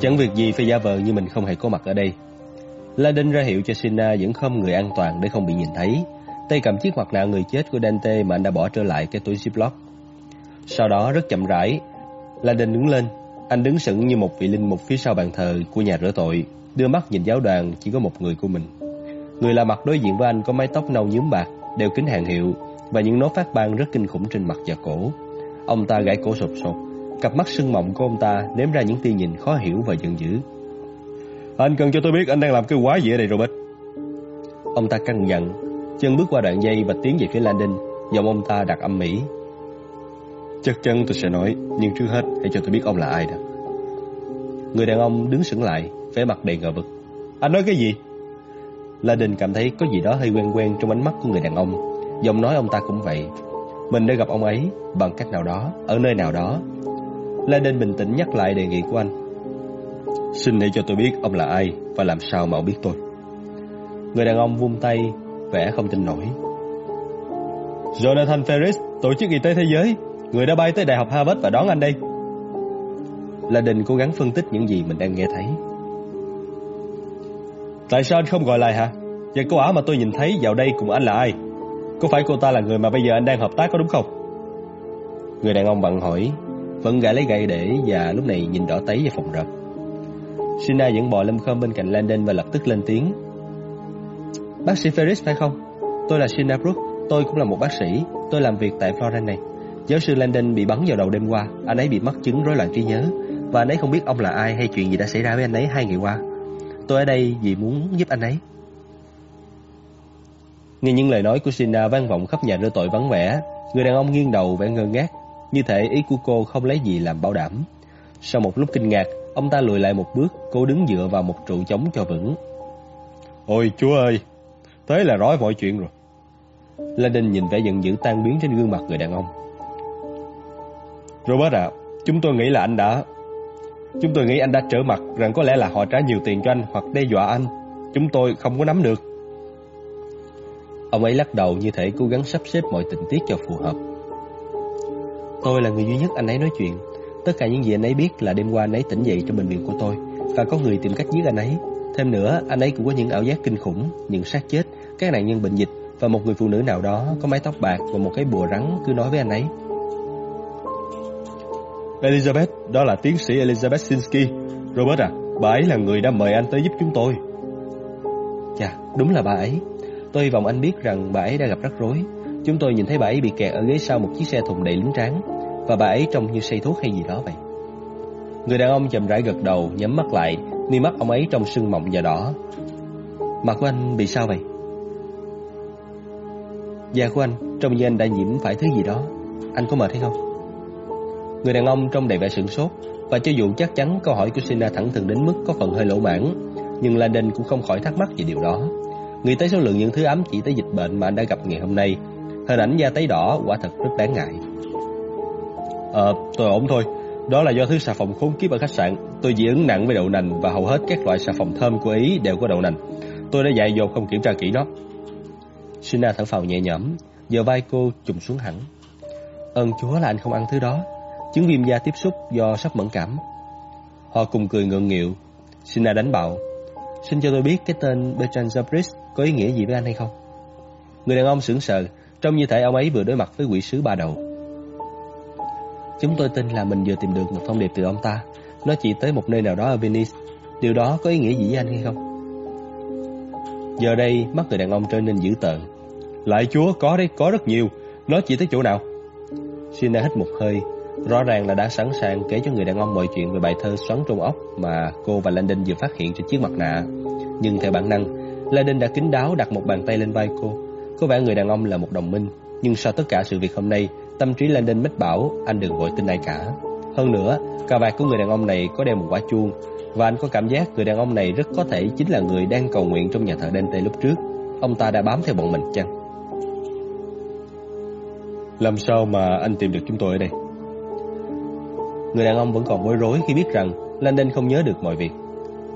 Chẳng việc gì phải giả vờ như mình không hề có mặt ở đây. Laden ra hiệu cho Sina vẫn không người an toàn để không bị nhìn thấy. Tay cầm chiếc mặt nạ người chết của Dante mà anh đã bỏ trở lại cái túi ziploc. Sau đó rất chậm rãi, Laden đứng lên. Anh đứng sững như một vị linh mục phía sau bàn thờ của nhà rửa tội, đưa mắt nhìn giáo đoàn chỉ có một người của mình. Người lạ mặt đối diện với anh có mái tóc nâu nhúm bạc, đeo kính hàng hiệu và những nốt phát ban rất kinh khủng trên mặt và cổ. Ông ta gãi cổ sột sột, cặp mắt sưng mộng của ông ta ném ra những tia nhìn khó hiểu và giận dữ. Anh cần cho tôi biết anh đang làm cái quái gì ở đây Robert. Ông ta căng giận, chân bước qua đoạn dây và tiến về phía Landon, giọng ông ta đặt âm mỹ. Chắc chắn tôi sẽ nói, nhưng trước hết hãy cho tôi biết ông là ai đã. Người đàn ông đứng sững lại, vẻ mặt đầy ngờ vực. Anh nói cái gì? Landon cảm thấy có gì đó hơi quen quen trong ánh mắt của người đàn ông. Giọng nói ông ta cũng vậy. Mình đã gặp ông ấy bằng cách nào đó, ở nơi nào đó. Landon bình tĩnh nhắc lại đề nghị của anh. Xin hãy cho tôi biết ông là ai và làm sao mà ông biết tôi. Người đàn ông vung tay, vẻ không tin nổi. Jonathan Ferris, Tổ chức Y tế Thế giới, người đã bay tới Đại học Harvard và đón anh đây. La Đình cố gắng phân tích những gì mình đang nghe thấy. Tại sao anh không gọi lại hả? Và cô ả mà tôi nhìn thấy vào đây cùng anh là ai? Có phải cô ta là người mà bây giờ anh đang hợp tác có đúng không? Người đàn ông bận hỏi, vẫn gãi lấy gậy để và lúc này nhìn đỏ tấy vào phòng rập. Sina vẫn bò lâm khom bên cạnh Landon và lập tức lên tiếng. Bác sĩ Ferris phải không? Tôi là Sina Brook, tôi cũng là một bác sĩ, tôi làm việc tại Florence này. Giáo sư Landon bị bắn vào đầu đêm qua, anh ấy bị mắc chứng rối loạn trí nhớ và anh ấy không biết ông là ai hay chuyện gì đã xảy ra với anh ấy hai ngày qua. Tôi ở đây vì muốn giúp anh ấy. Nghe những lời nói của Sina vang vọng khắp nhà rửa tội vắng vẻ, người đàn ông nghiêng đầu vẻ ngơ ngác, như thể ý của cô không lấy gì làm bảo đảm. Sau một lúc kinh ngạc, ông ta lùi lại một bước, cố đứng dựa vào một trụ chống cho vững. Ôi chúa ơi, thế là rõ mọi chuyện rồi. Landon nhìn vẻ giận dữ tan biến trên gương mặt người đàn ông. Robert ạ, chúng tôi nghĩ là anh đã... Chúng tôi nghĩ anh đã trở mặt rằng có lẽ là họ trả nhiều tiền cho anh hoặc đe dọa anh. Chúng tôi không có nắm được. Ông ấy lắc đầu như thể cố gắng sắp xếp mọi tình tiết cho phù hợp. Tôi là người duy nhất anh ấy nói chuyện. Tất cả những gì anh ấy biết là đêm qua anh ấy tỉnh dậy trong bệnh viện của tôi và có người tìm cách giết anh ấy. Thêm nữa, anh ấy cũng có những ảo giác kinh khủng, những xác chết, các nạn nhân bệnh dịch và một người phụ nữ nào đó có mái tóc bạc và một cái bùa rắn cứ nói với anh ấy. Elizabeth, đó là tiến sĩ Elizabeth Sinsky. Robert à, bà ấy là người đã mời anh tới giúp chúng tôi. Chà, đúng là bà ấy. Tôi hy vọng anh biết rằng bà ấy đã gặp rắc rối. Chúng tôi nhìn thấy bà ấy bị kẹt ở ghế sau một chiếc xe thùng đầy lính tráng và bà ấy trông như say thuốc hay gì đó vậy. Người đàn ông chậm rãi gật đầu, nhắm mắt lại, mi mắt ông ấy trông sưng mọng và đỏ. Mặt của anh bị sao vậy? Da của anh trông như anh đã nhiễm phải thứ gì đó. Anh có mệt hay không? Người đàn ông trông đầy vẻ sửng sốt và cho dù chắc chắn câu hỏi của Sina thẳng thừng đến mức có phần hơi lỗ mãn, nhưng Landon cũng không khỏi thắc mắc về điều đó. Nghĩ tới số lượng những thứ ám chỉ tới dịch bệnh mà anh đã gặp ngày hôm nay, hình ảnh da tấy đỏ quả thật rất đáng ngại. Ờ, tôi ổn thôi. Đó là do thứ xà phòng khốn kiếp ở khách sạn. Tôi dị ứng nặng với đậu nành và hầu hết các loại xà phòng thơm của Ý đều có đậu nành. Tôi đã dạy dột không kiểm tra kỹ nó. Sina thở phào nhẹ nhõm, giờ vai cô trùng xuống hẳn. Ơn Chúa là anh không ăn thứ đó. Chứng viêm da tiếp xúc do sắp mẫn cảm. Họ cùng cười ngượng nghịu. Sina đánh bạo. Xin cho tôi biết cái tên Bertrand Zabris có ý nghĩa gì với anh hay không? Người đàn ông sững sờ, trông như thể ông ấy vừa đối mặt với quỷ sứ ba đầu. Chúng tôi tin là mình vừa tìm được một thông điệp từ ông ta. Nó chỉ tới một nơi nào đó ở Venice. Điều đó có ý nghĩa gì với anh hay không? Giờ đây, mắt người đàn ông trở nên dữ tợn. Lại chúa, có đấy, có rất nhiều. Nó chỉ tới chỗ nào? Sina hít một hơi. Rõ ràng là đã sẵn sàng kể cho người đàn ông mọi chuyện về bài thơ xoắn trong ốc mà cô và Landon vừa phát hiện trên chiếc mặt nạ. Nhưng theo bản năng, Landon đã kín đáo đặt một bàn tay lên vai cô. Có vẻ người đàn ông là một đồng minh, nhưng sau tất cả sự việc hôm nay, tâm trí Landon mách bảo anh đừng vội tin ai cả. Hơn nữa, cà vạt của người đàn ông này có đeo một quả chuông, và anh có cảm giác người đàn ông này rất có thể chính là người đang cầu nguyện trong nhà thờ Dante lúc trước. Ông ta đã bám theo bọn mình chăng? Làm sao mà anh tìm được chúng tôi ở đây? Người đàn ông vẫn còn bối rối khi biết rằng Landon không nhớ được mọi việc.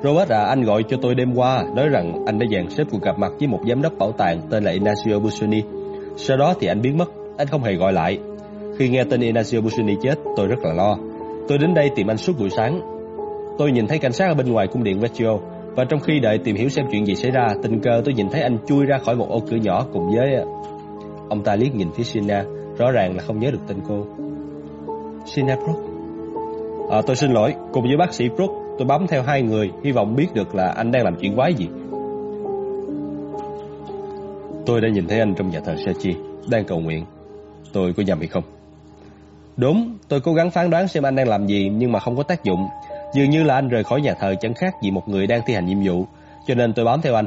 Robert à, anh gọi cho tôi đêm qua, nói rằng anh đã dàn xếp cuộc gặp mặt với một giám đốc bảo tàng tên là Ignacio Busoni. Sau đó thì anh biến mất, anh không hề gọi lại. Khi nghe tin Ignacio Busoni chết, tôi rất là lo. Tôi đến đây tìm anh suốt buổi sáng. tôi nhìn thấy cảnh sát ở bên ngoài cung điện Vecchio và trong khi đợi tìm hiểu xem chuyện gì xảy ra, tình cờ tôi nhìn thấy anh chui ra khỏi một ô cửa nhỏ cùng với... Ờ, ông ta liếc nhìn phía Sina, rõ ràng là không nhớ được tên cô. Sina Brook. À, tôi xin lỗi, cùng với bác sĩ Brook, tôi bám theo hai người, hy vọng biết được là anh đang làm chuyện quái gì. Tôi đã nhìn thấy anh trong nhà thờ Sachi, đang cầu nguyện. Tôi có nhầm hay không? Đúng, tôi cố gắng phán đoán xem anh đang làm gì nhưng mà không có tác dụng. Dường như là anh rời khỏi nhà thờ chẳng khác gì một người đang thi hành nhiệm vụ, cho nên tôi bám theo anh.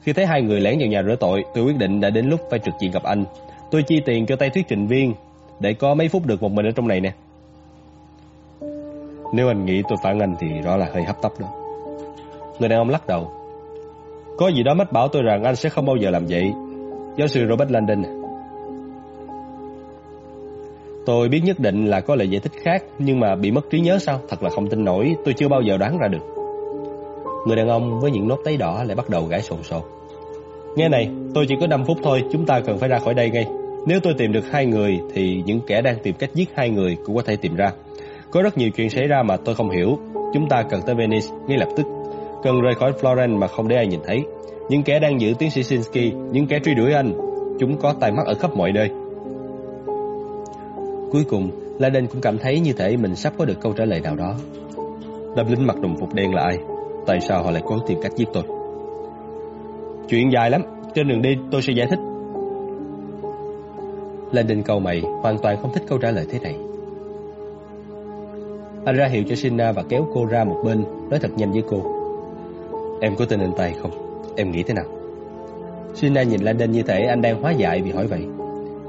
Khi thấy hai người lẻn vào nhà rửa tội, tôi quyết định đã đến lúc phải trực diện gặp anh. Tôi chi tiền cho tay thuyết trình viên để có mấy phút được một mình ở trong này nè. Nếu anh nghĩ tôi phản anh thì rõ là hơi hấp tấp đó. Người đàn ông lắc đầu. Có gì đó mách bảo tôi rằng anh sẽ không bao giờ làm vậy. Giáo sư Robert Landon Tôi biết nhất định là có lời giải thích khác, nhưng mà bị mất trí nhớ sao? Thật là không tin nổi, tôi chưa bao giờ đoán ra được. Người đàn ông với những nốt tấy đỏ lại bắt đầu gãi sồn sồn. Nghe này, tôi chỉ có 5 phút thôi, chúng ta cần phải ra khỏi đây ngay. Nếu tôi tìm được hai người, thì những kẻ đang tìm cách giết hai người cũng có thể tìm ra. Có rất nhiều chuyện xảy ra mà tôi không hiểu. Chúng ta cần tới Venice ngay lập tức. Cần rời khỏi Florence mà không để ai nhìn thấy. Những kẻ đang giữ tiến sĩ Sinsky, những kẻ truy đuổi anh, chúng có tai mắt ở khắp mọi nơi. Cuối cùng, Laden cũng cảm thấy như thể mình sắp có được câu trả lời nào đó. Đâm lính mặc đồng phục đen là ai? Tại sao họ lại cố tìm cách giết tôi? Chuyện dài lắm, trên đường đi tôi sẽ giải thích. Laden cầu mày hoàn toàn không thích câu trả lời thế này. Anh ra hiệu cho Sina và kéo cô ra một bên, nói thật nhanh với cô. Em có tin anh tài không? Em nghĩ thế nào? Sina nhìn Landon như thể anh đang hóa dại vì hỏi vậy.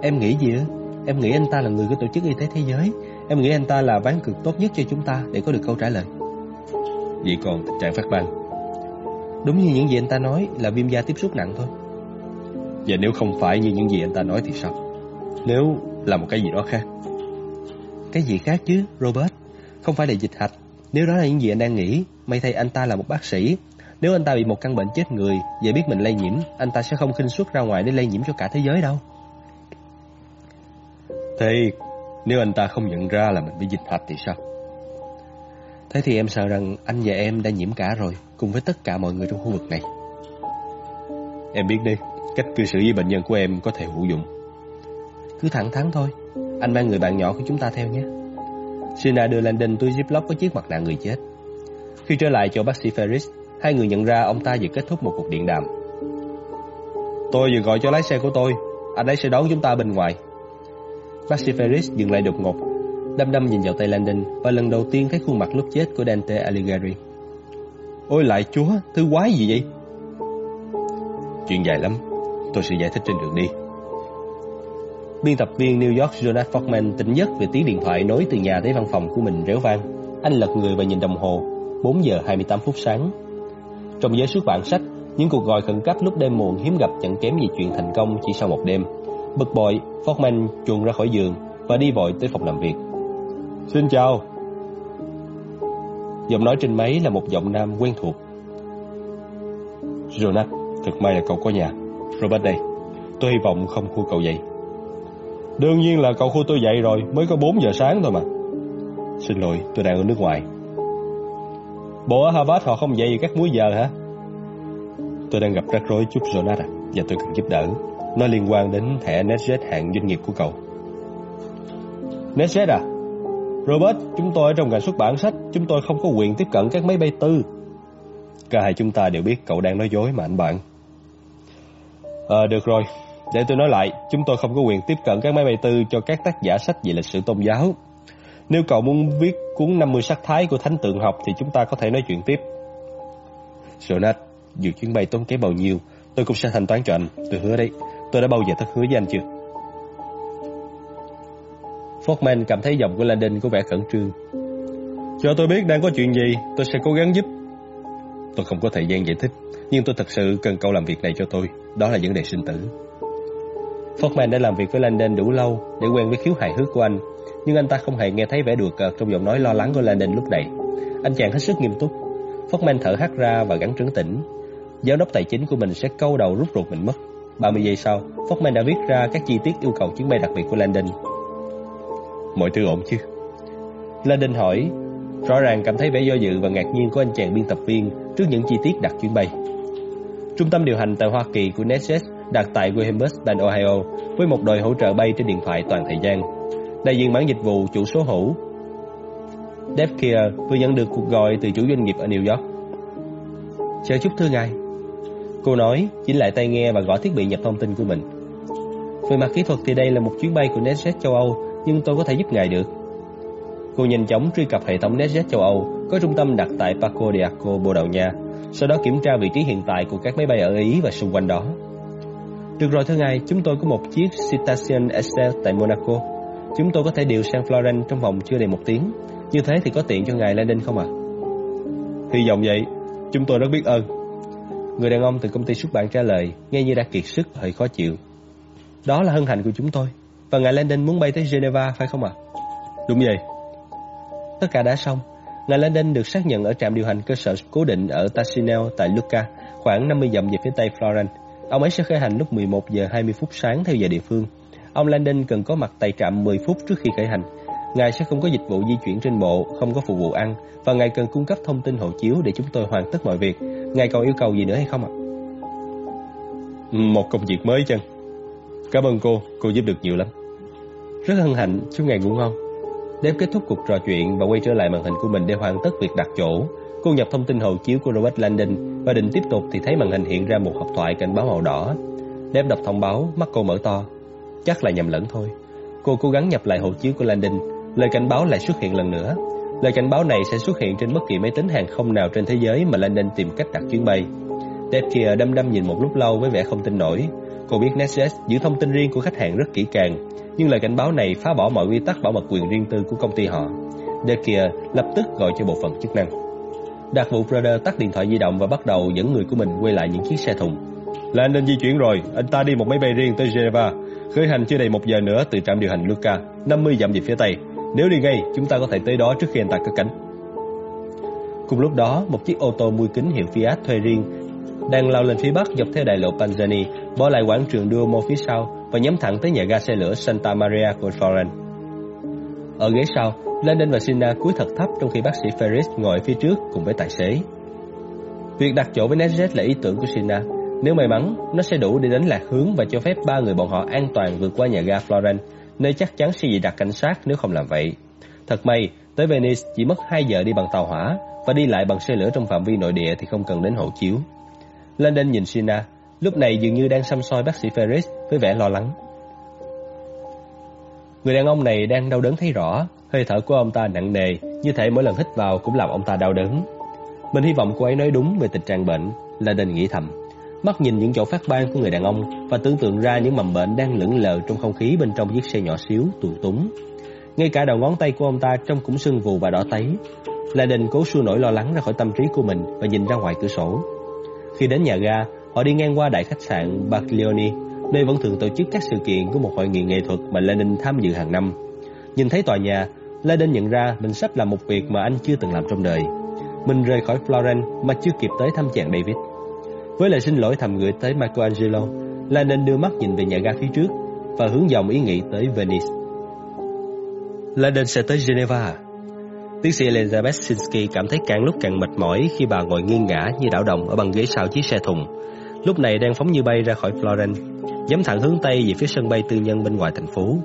Em nghĩ gì á? Em nghĩ anh ta là người của tổ chức y tế thế giới Em nghĩ anh ta là ván cực tốt nhất cho chúng ta Để có được câu trả lời Vậy còn tình trạng phát ban Đúng như những gì anh ta nói Là viêm da tiếp xúc nặng thôi Và nếu không phải như những gì anh ta nói thì sao Nếu là một cái gì đó khác Cái gì khác chứ Robert không phải là dịch hạch Nếu đó là những gì anh đang nghĩ May thay anh ta là một bác sĩ Nếu anh ta bị một căn bệnh chết người Và biết mình lây nhiễm Anh ta sẽ không khinh suất ra ngoài để lây nhiễm cho cả thế giới đâu Thì nếu anh ta không nhận ra là mình bị dịch hạch thì sao? Thế thì em sợ rằng anh và em đã nhiễm cả rồi, cùng với tất cả mọi người trong khu vực này. Em biết đi, cách cư xử với bệnh nhân của em có thể hữu dụng. Cứ thẳng thắn thôi, anh mang người bạn nhỏ của chúng ta theo nhé. Sina đưa Landon túi ziploc có chiếc mặt nạ người chết. Khi trở lại chỗ bác sĩ Ferris, hai người nhận ra ông ta vừa kết thúc một cuộc điện đàm. Tôi vừa gọi cho lái xe của tôi, anh ấy sẽ đón chúng ta bên ngoài. Bác sĩ Ferris dừng lại đột ngột, đăm đăm nhìn vào tay Landon và lần đầu tiên thấy khuôn mặt lúc chết của Dante Alighieri. Ôi lại chúa, thứ quái gì vậy? Chuyện dài lắm, tôi sẽ giải thích trên đường đi. Biên tập viên New York Jonas Forkman tỉnh giấc về tiếng điện thoại nối từ nhà tới văn phòng của mình réo vang. Anh lật người và nhìn đồng hồ, 4 giờ 28 phút sáng. Trong giới xuất bản sách, những cuộc gọi khẩn cấp lúc đêm muộn hiếm gặp chẳng kém gì chuyện thành công chỉ sau một đêm. Bực bội, Forkman chuồn ra khỏi giường và đi vội tới phòng làm việc. Xin chào. Giọng nói trên máy là một giọng nam quen thuộc. Jonas, thật may là cậu có nhà. Robert đây, tôi hy vọng không khu cậu dậy. Đương nhiên là cậu khu tôi dậy rồi, mới có 4 giờ sáng thôi mà. Xin lỗi, tôi đang ở nước ngoài. Bộ ở Harvard họ không dậy các múi giờ hả? Tôi đang gặp rắc rối chút Jonas à, và tôi cần giúp đỡ. Nó liên quan đến thẻ NetJet hạng doanh nghiệp của cậu. NetJet à? Robert, chúng tôi ở trong ngành xuất bản sách, chúng tôi không có quyền tiếp cận các máy bay tư. Cả hai chúng ta đều biết cậu đang nói dối mà anh bạn. Ờ, được rồi. Để tôi nói lại, chúng tôi không có quyền tiếp cận các máy bay tư cho các tác giả sách về lịch sử tôn giáo. Nếu cậu muốn viết cuốn 50 sắc thái của thánh tượng học thì chúng ta có thể nói chuyện tiếp. Jonas, dù chuyến bay tốn kém bao nhiêu, tôi cũng sẽ thanh toán cho anh, tôi hứa đấy. Tôi đã bao giờ thất hứa với anh chưa? Forkman cảm thấy giọng của Landon có vẻ khẩn trương. Cho tôi biết đang có chuyện gì, tôi sẽ cố gắng giúp. Tôi không có thời gian giải thích, nhưng tôi thật sự cần cậu làm việc này cho tôi. Đó là vấn đề sinh tử. Forkman đã làm việc với Landon đủ lâu để quen với khiếu hài hước của anh, nhưng anh ta không hề nghe thấy vẻ đùa cợt trong giọng nói lo lắng của Landon lúc này. Anh chàng hết sức nghiêm túc. Forkman thở hắt ra và gắn trấn tĩnh. Giám đốc tài chính của mình sẽ câu đầu rút ruột mình mất. 30 giây sau, Foxman đã viết ra các chi tiết yêu cầu chuyến bay đặc biệt của Landon. Mọi thứ ổn chứ? Landon hỏi, rõ ràng cảm thấy vẻ do dự và ngạc nhiên của anh chàng biên tập viên trước những chi tiết đặt chuyến bay. Trung tâm điều hành tại Hoa Kỳ của NetJet đặt tại Williamsburg, bang Ohio với một đội hỗ trợ bay trên điện thoại toàn thời gian. Đại diện mảng dịch vụ chủ số hữu Dave Kier vừa nhận được cuộc gọi từ chủ doanh nghiệp ở New York. Chờ chút thưa ngài. Cô nói, chỉnh lại tai nghe và gõ thiết bị nhập thông tin của mình. Về mặt kỹ thuật thì đây là một chuyến bay của NetJet châu Âu, nhưng tôi có thể giúp ngài được. Cô nhanh chóng truy cập hệ thống NetJet châu Âu có trung tâm đặt tại Paco de Arco, Bồ Đào Nha, sau đó kiểm tra vị trí hiện tại của các máy bay ở Ý và xung quanh đó. Được rồi thưa ngài, chúng tôi có một chiếc Citation Excel tại Monaco. Chúng tôi có thể điều sang Florence trong vòng chưa đầy một tiếng. Như thế thì có tiện cho ngài Landon không ạ? À? Hy vọng vậy, chúng tôi rất biết ơn. Người đàn ông từ công ty xuất bản trả lời, nghe như đã kiệt sức hơi khó chịu. Đó là hân hạnh của chúng tôi. Và ngài Landon muốn bay tới Geneva phải không ạ? À? Đúng vậy. Tất cả đã xong. Ngài Landon được xác nhận ở trạm điều hành cơ sở cố định ở Tassinel tại Lucca, khoảng 50 dặm về phía tây Florence. Ông ấy sẽ khởi hành lúc 11 giờ 20 phút sáng theo giờ địa phương. Ông Landon cần có mặt tại trạm 10 phút trước khi khởi hành. Ngài sẽ không có dịch vụ di chuyển trên bộ, không có phục vụ ăn và ngài cần cung cấp thông tin hộ chiếu để chúng tôi hoàn tất mọi việc. Ngài còn yêu cầu gì nữa hay không ạ? Một công việc mới chăng? Cảm ơn cô, cô giúp được nhiều lắm. Rất hân hạnh, chúc ngài ngủ ngon. Đêm kết thúc cuộc trò chuyện và quay trở lại màn hình của mình để hoàn tất việc đặt chỗ. Cô nhập thông tin hộ chiếu của Robert Landon và định tiếp tục thì thấy màn hình hiện ra một hộp thoại cảnh báo màu đỏ. Đêm đọc thông báo, mắt cô mở to. Chắc là nhầm lẫn thôi. Cô cố gắng nhập lại hộ chiếu của Landon. Lời cảnh báo lại xuất hiện lần nữa. Lời cảnh báo này sẽ xuất hiện trên bất kỳ máy tính hàng không nào trên thế giới mà Landon tìm cách đặt chuyến bay. Đẹp kia đăm đăm nhìn một lúc lâu với vẻ không tin nổi. Cô biết NetJet giữ thông tin riêng của khách hàng rất kỹ càng, nhưng lời cảnh báo này phá bỏ mọi quy tắc bảo mật quyền riêng tư của công ty họ. Dave lập tức gọi cho bộ phận chức năng đạt vụ Brother tắt điện thoại di động và bắt đầu dẫn người của mình quay lại những chiếc xe thùng. Là anh nên di chuyển rồi, anh ta đi một máy bay riêng tới Geneva, khởi hành chưa đầy một giờ nữa từ trạm điều hành Luca, 50 dặm về phía tây. Nếu đi ngay, chúng ta có thể tới đó trước khi anh ta cất cánh. Cùng lúc đó, một chiếc ô tô mui kính hiệu Fiat thuê riêng đang lao lên phía bắc dọc theo đại lộ Panzani, bỏ lại quảng trường Duomo phía sau và nhắm thẳng tới nhà ga xe lửa Santa Maria của Florence. Ở ghế sau, Landon và Sina cúi thật thấp trong khi bác sĩ Ferris ngồi phía trước cùng với tài xế. Việc đặt chỗ với NetJet là ý tưởng của Sina. Nếu may mắn, nó sẽ đủ để đánh lạc hướng và cho phép ba người bọn họ an toàn vượt qua nhà ga Florence, nơi chắc chắn sẽ bị đặt cảnh sát nếu không làm vậy. Thật may, tới Venice chỉ mất 2 giờ đi bằng tàu hỏa và đi lại bằng xe lửa trong phạm vi nội địa thì không cần đến hộ chiếu. Landon nhìn Sina, lúc này dường như đang xăm soi bác sĩ Ferris với vẻ lo lắng. Người đàn ông này đang đau đớn thấy rõ, hơi thở của ông ta nặng nề, như thể mỗi lần hít vào cũng làm ông ta đau đớn. Mình hy vọng cô ấy nói đúng về tình trạng bệnh, Landon nghĩ thầm. Mắt nhìn những chỗ phát ban của người đàn ông và tưởng tượng ra những mầm bệnh đang lững lờ trong không khí bên trong chiếc xe nhỏ xíu, tù túng. Ngay cả đầu ngón tay của ông ta trông cũng sưng vù và đỏ tấy. Landon cố xua nổi lo lắng ra khỏi tâm trí của mình và nhìn ra ngoài cửa sổ. Khi đến nhà ga, họ đi ngang qua đại khách sạn Baglioni, nơi vẫn thường tổ chức các sự kiện của một hội nghị nghệ thuật mà Lenin tham dự hàng năm. Nhìn thấy tòa nhà, Lenin nhận ra mình sắp làm một việc mà anh chưa từng làm trong đời. Mình rời khỏi Florence mà chưa kịp tới thăm chàng David. Với lời xin lỗi thầm gửi tới Michelangelo, Lenin đưa mắt nhìn về nhà ga phía trước và hướng dòng ý nghĩ tới Venice. Lenin sẽ tới Geneva? À? Tiến sĩ Elizabeth Sinsky cảm thấy càng lúc càng mệt mỏi khi bà ngồi nghiêng ngã như đảo đồng ở băng ghế sau chiếc xe thùng. Lúc này đang phóng như bay ra khỏi Florence, nhắm thẳng hướng Tây về phía sân bay tư nhân bên ngoài thành phố.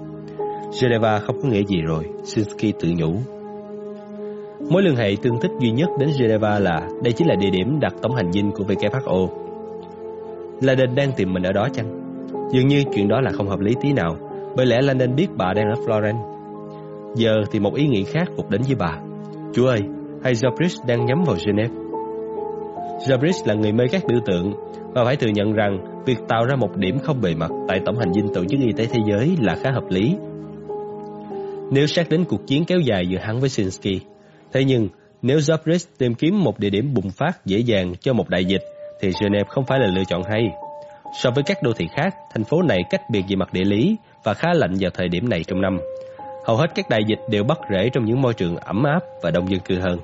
Geneva không có nghĩa gì rồi, Sinsky tự nhủ. Mối liên hệ tương thích duy nhất đến Geneva là đây chính là địa điểm đặt tổng hành dinh của WHO. Landon đang tìm mình ở đó chăng? Dường như chuyện đó là không hợp lý tí nào, bởi lẽ Landon biết bà đang ở Florence. Giờ thì một ý nghĩ khác vụt đến với bà. Chú ơi, hay Jobris đang nhắm vào Geneva? Jobris là người mê các biểu tượng và phải thừa nhận rằng việc tạo ra một điểm không bề mặt tại Tổng hành dinh Tổ chức Y tế Thế giới là khá hợp lý. Nếu xét đến cuộc chiến kéo dài giữa hắn với Sinsky, thế nhưng nếu Jobris tìm kiếm một địa điểm bùng phát dễ dàng cho một đại dịch thì Geneva không phải là lựa chọn hay. So với các đô thị khác, thành phố này cách biệt về mặt địa lý và khá lạnh vào thời điểm này trong năm. Hầu hết các đại dịch đều bắt rễ trong những môi trường ẩm áp và đông dân cư hơn.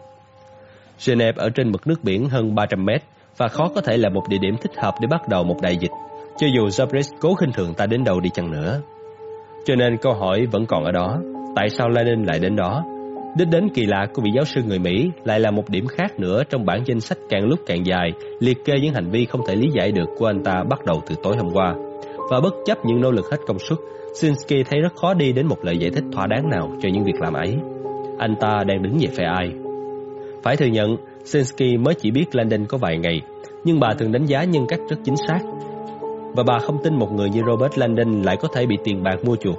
Geneva ở trên mực nước biển hơn 300 mét và khó có thể là một địa điểm thích hợp để bắt đầu một đại dịch, cho dù Zabris cố khinh thường ta đến đâu đi chăng nữa. Cho nên câu hỏi vẫn còn ở đó, tại sao Lenin lại đến đó? Đích đến kỳ lạ của vị giáo sư người Mỹ lại là một điểm khác nữa trong bản danh sách càng lúc càng dài, liệt kê những hành vi không thể lý giải được của anh ta bắt đầu từ tối hôm qua. Và bất chấp những nỗ lực hết công suất, Sinsky thấy rất khó đi đến một lời giải thích thỏa đáng nào cho những việc làm ấy. Anh ta đang đứng về phe ai? Phải thừa nhận, Sinsky mới chỉ biết Landon có vài ngày, nhưng bà thường đánh giá nhân cách rất chính xác. Và bà không tin một người như Robert Landon lại có thể bị tiền bạc mua chuộc.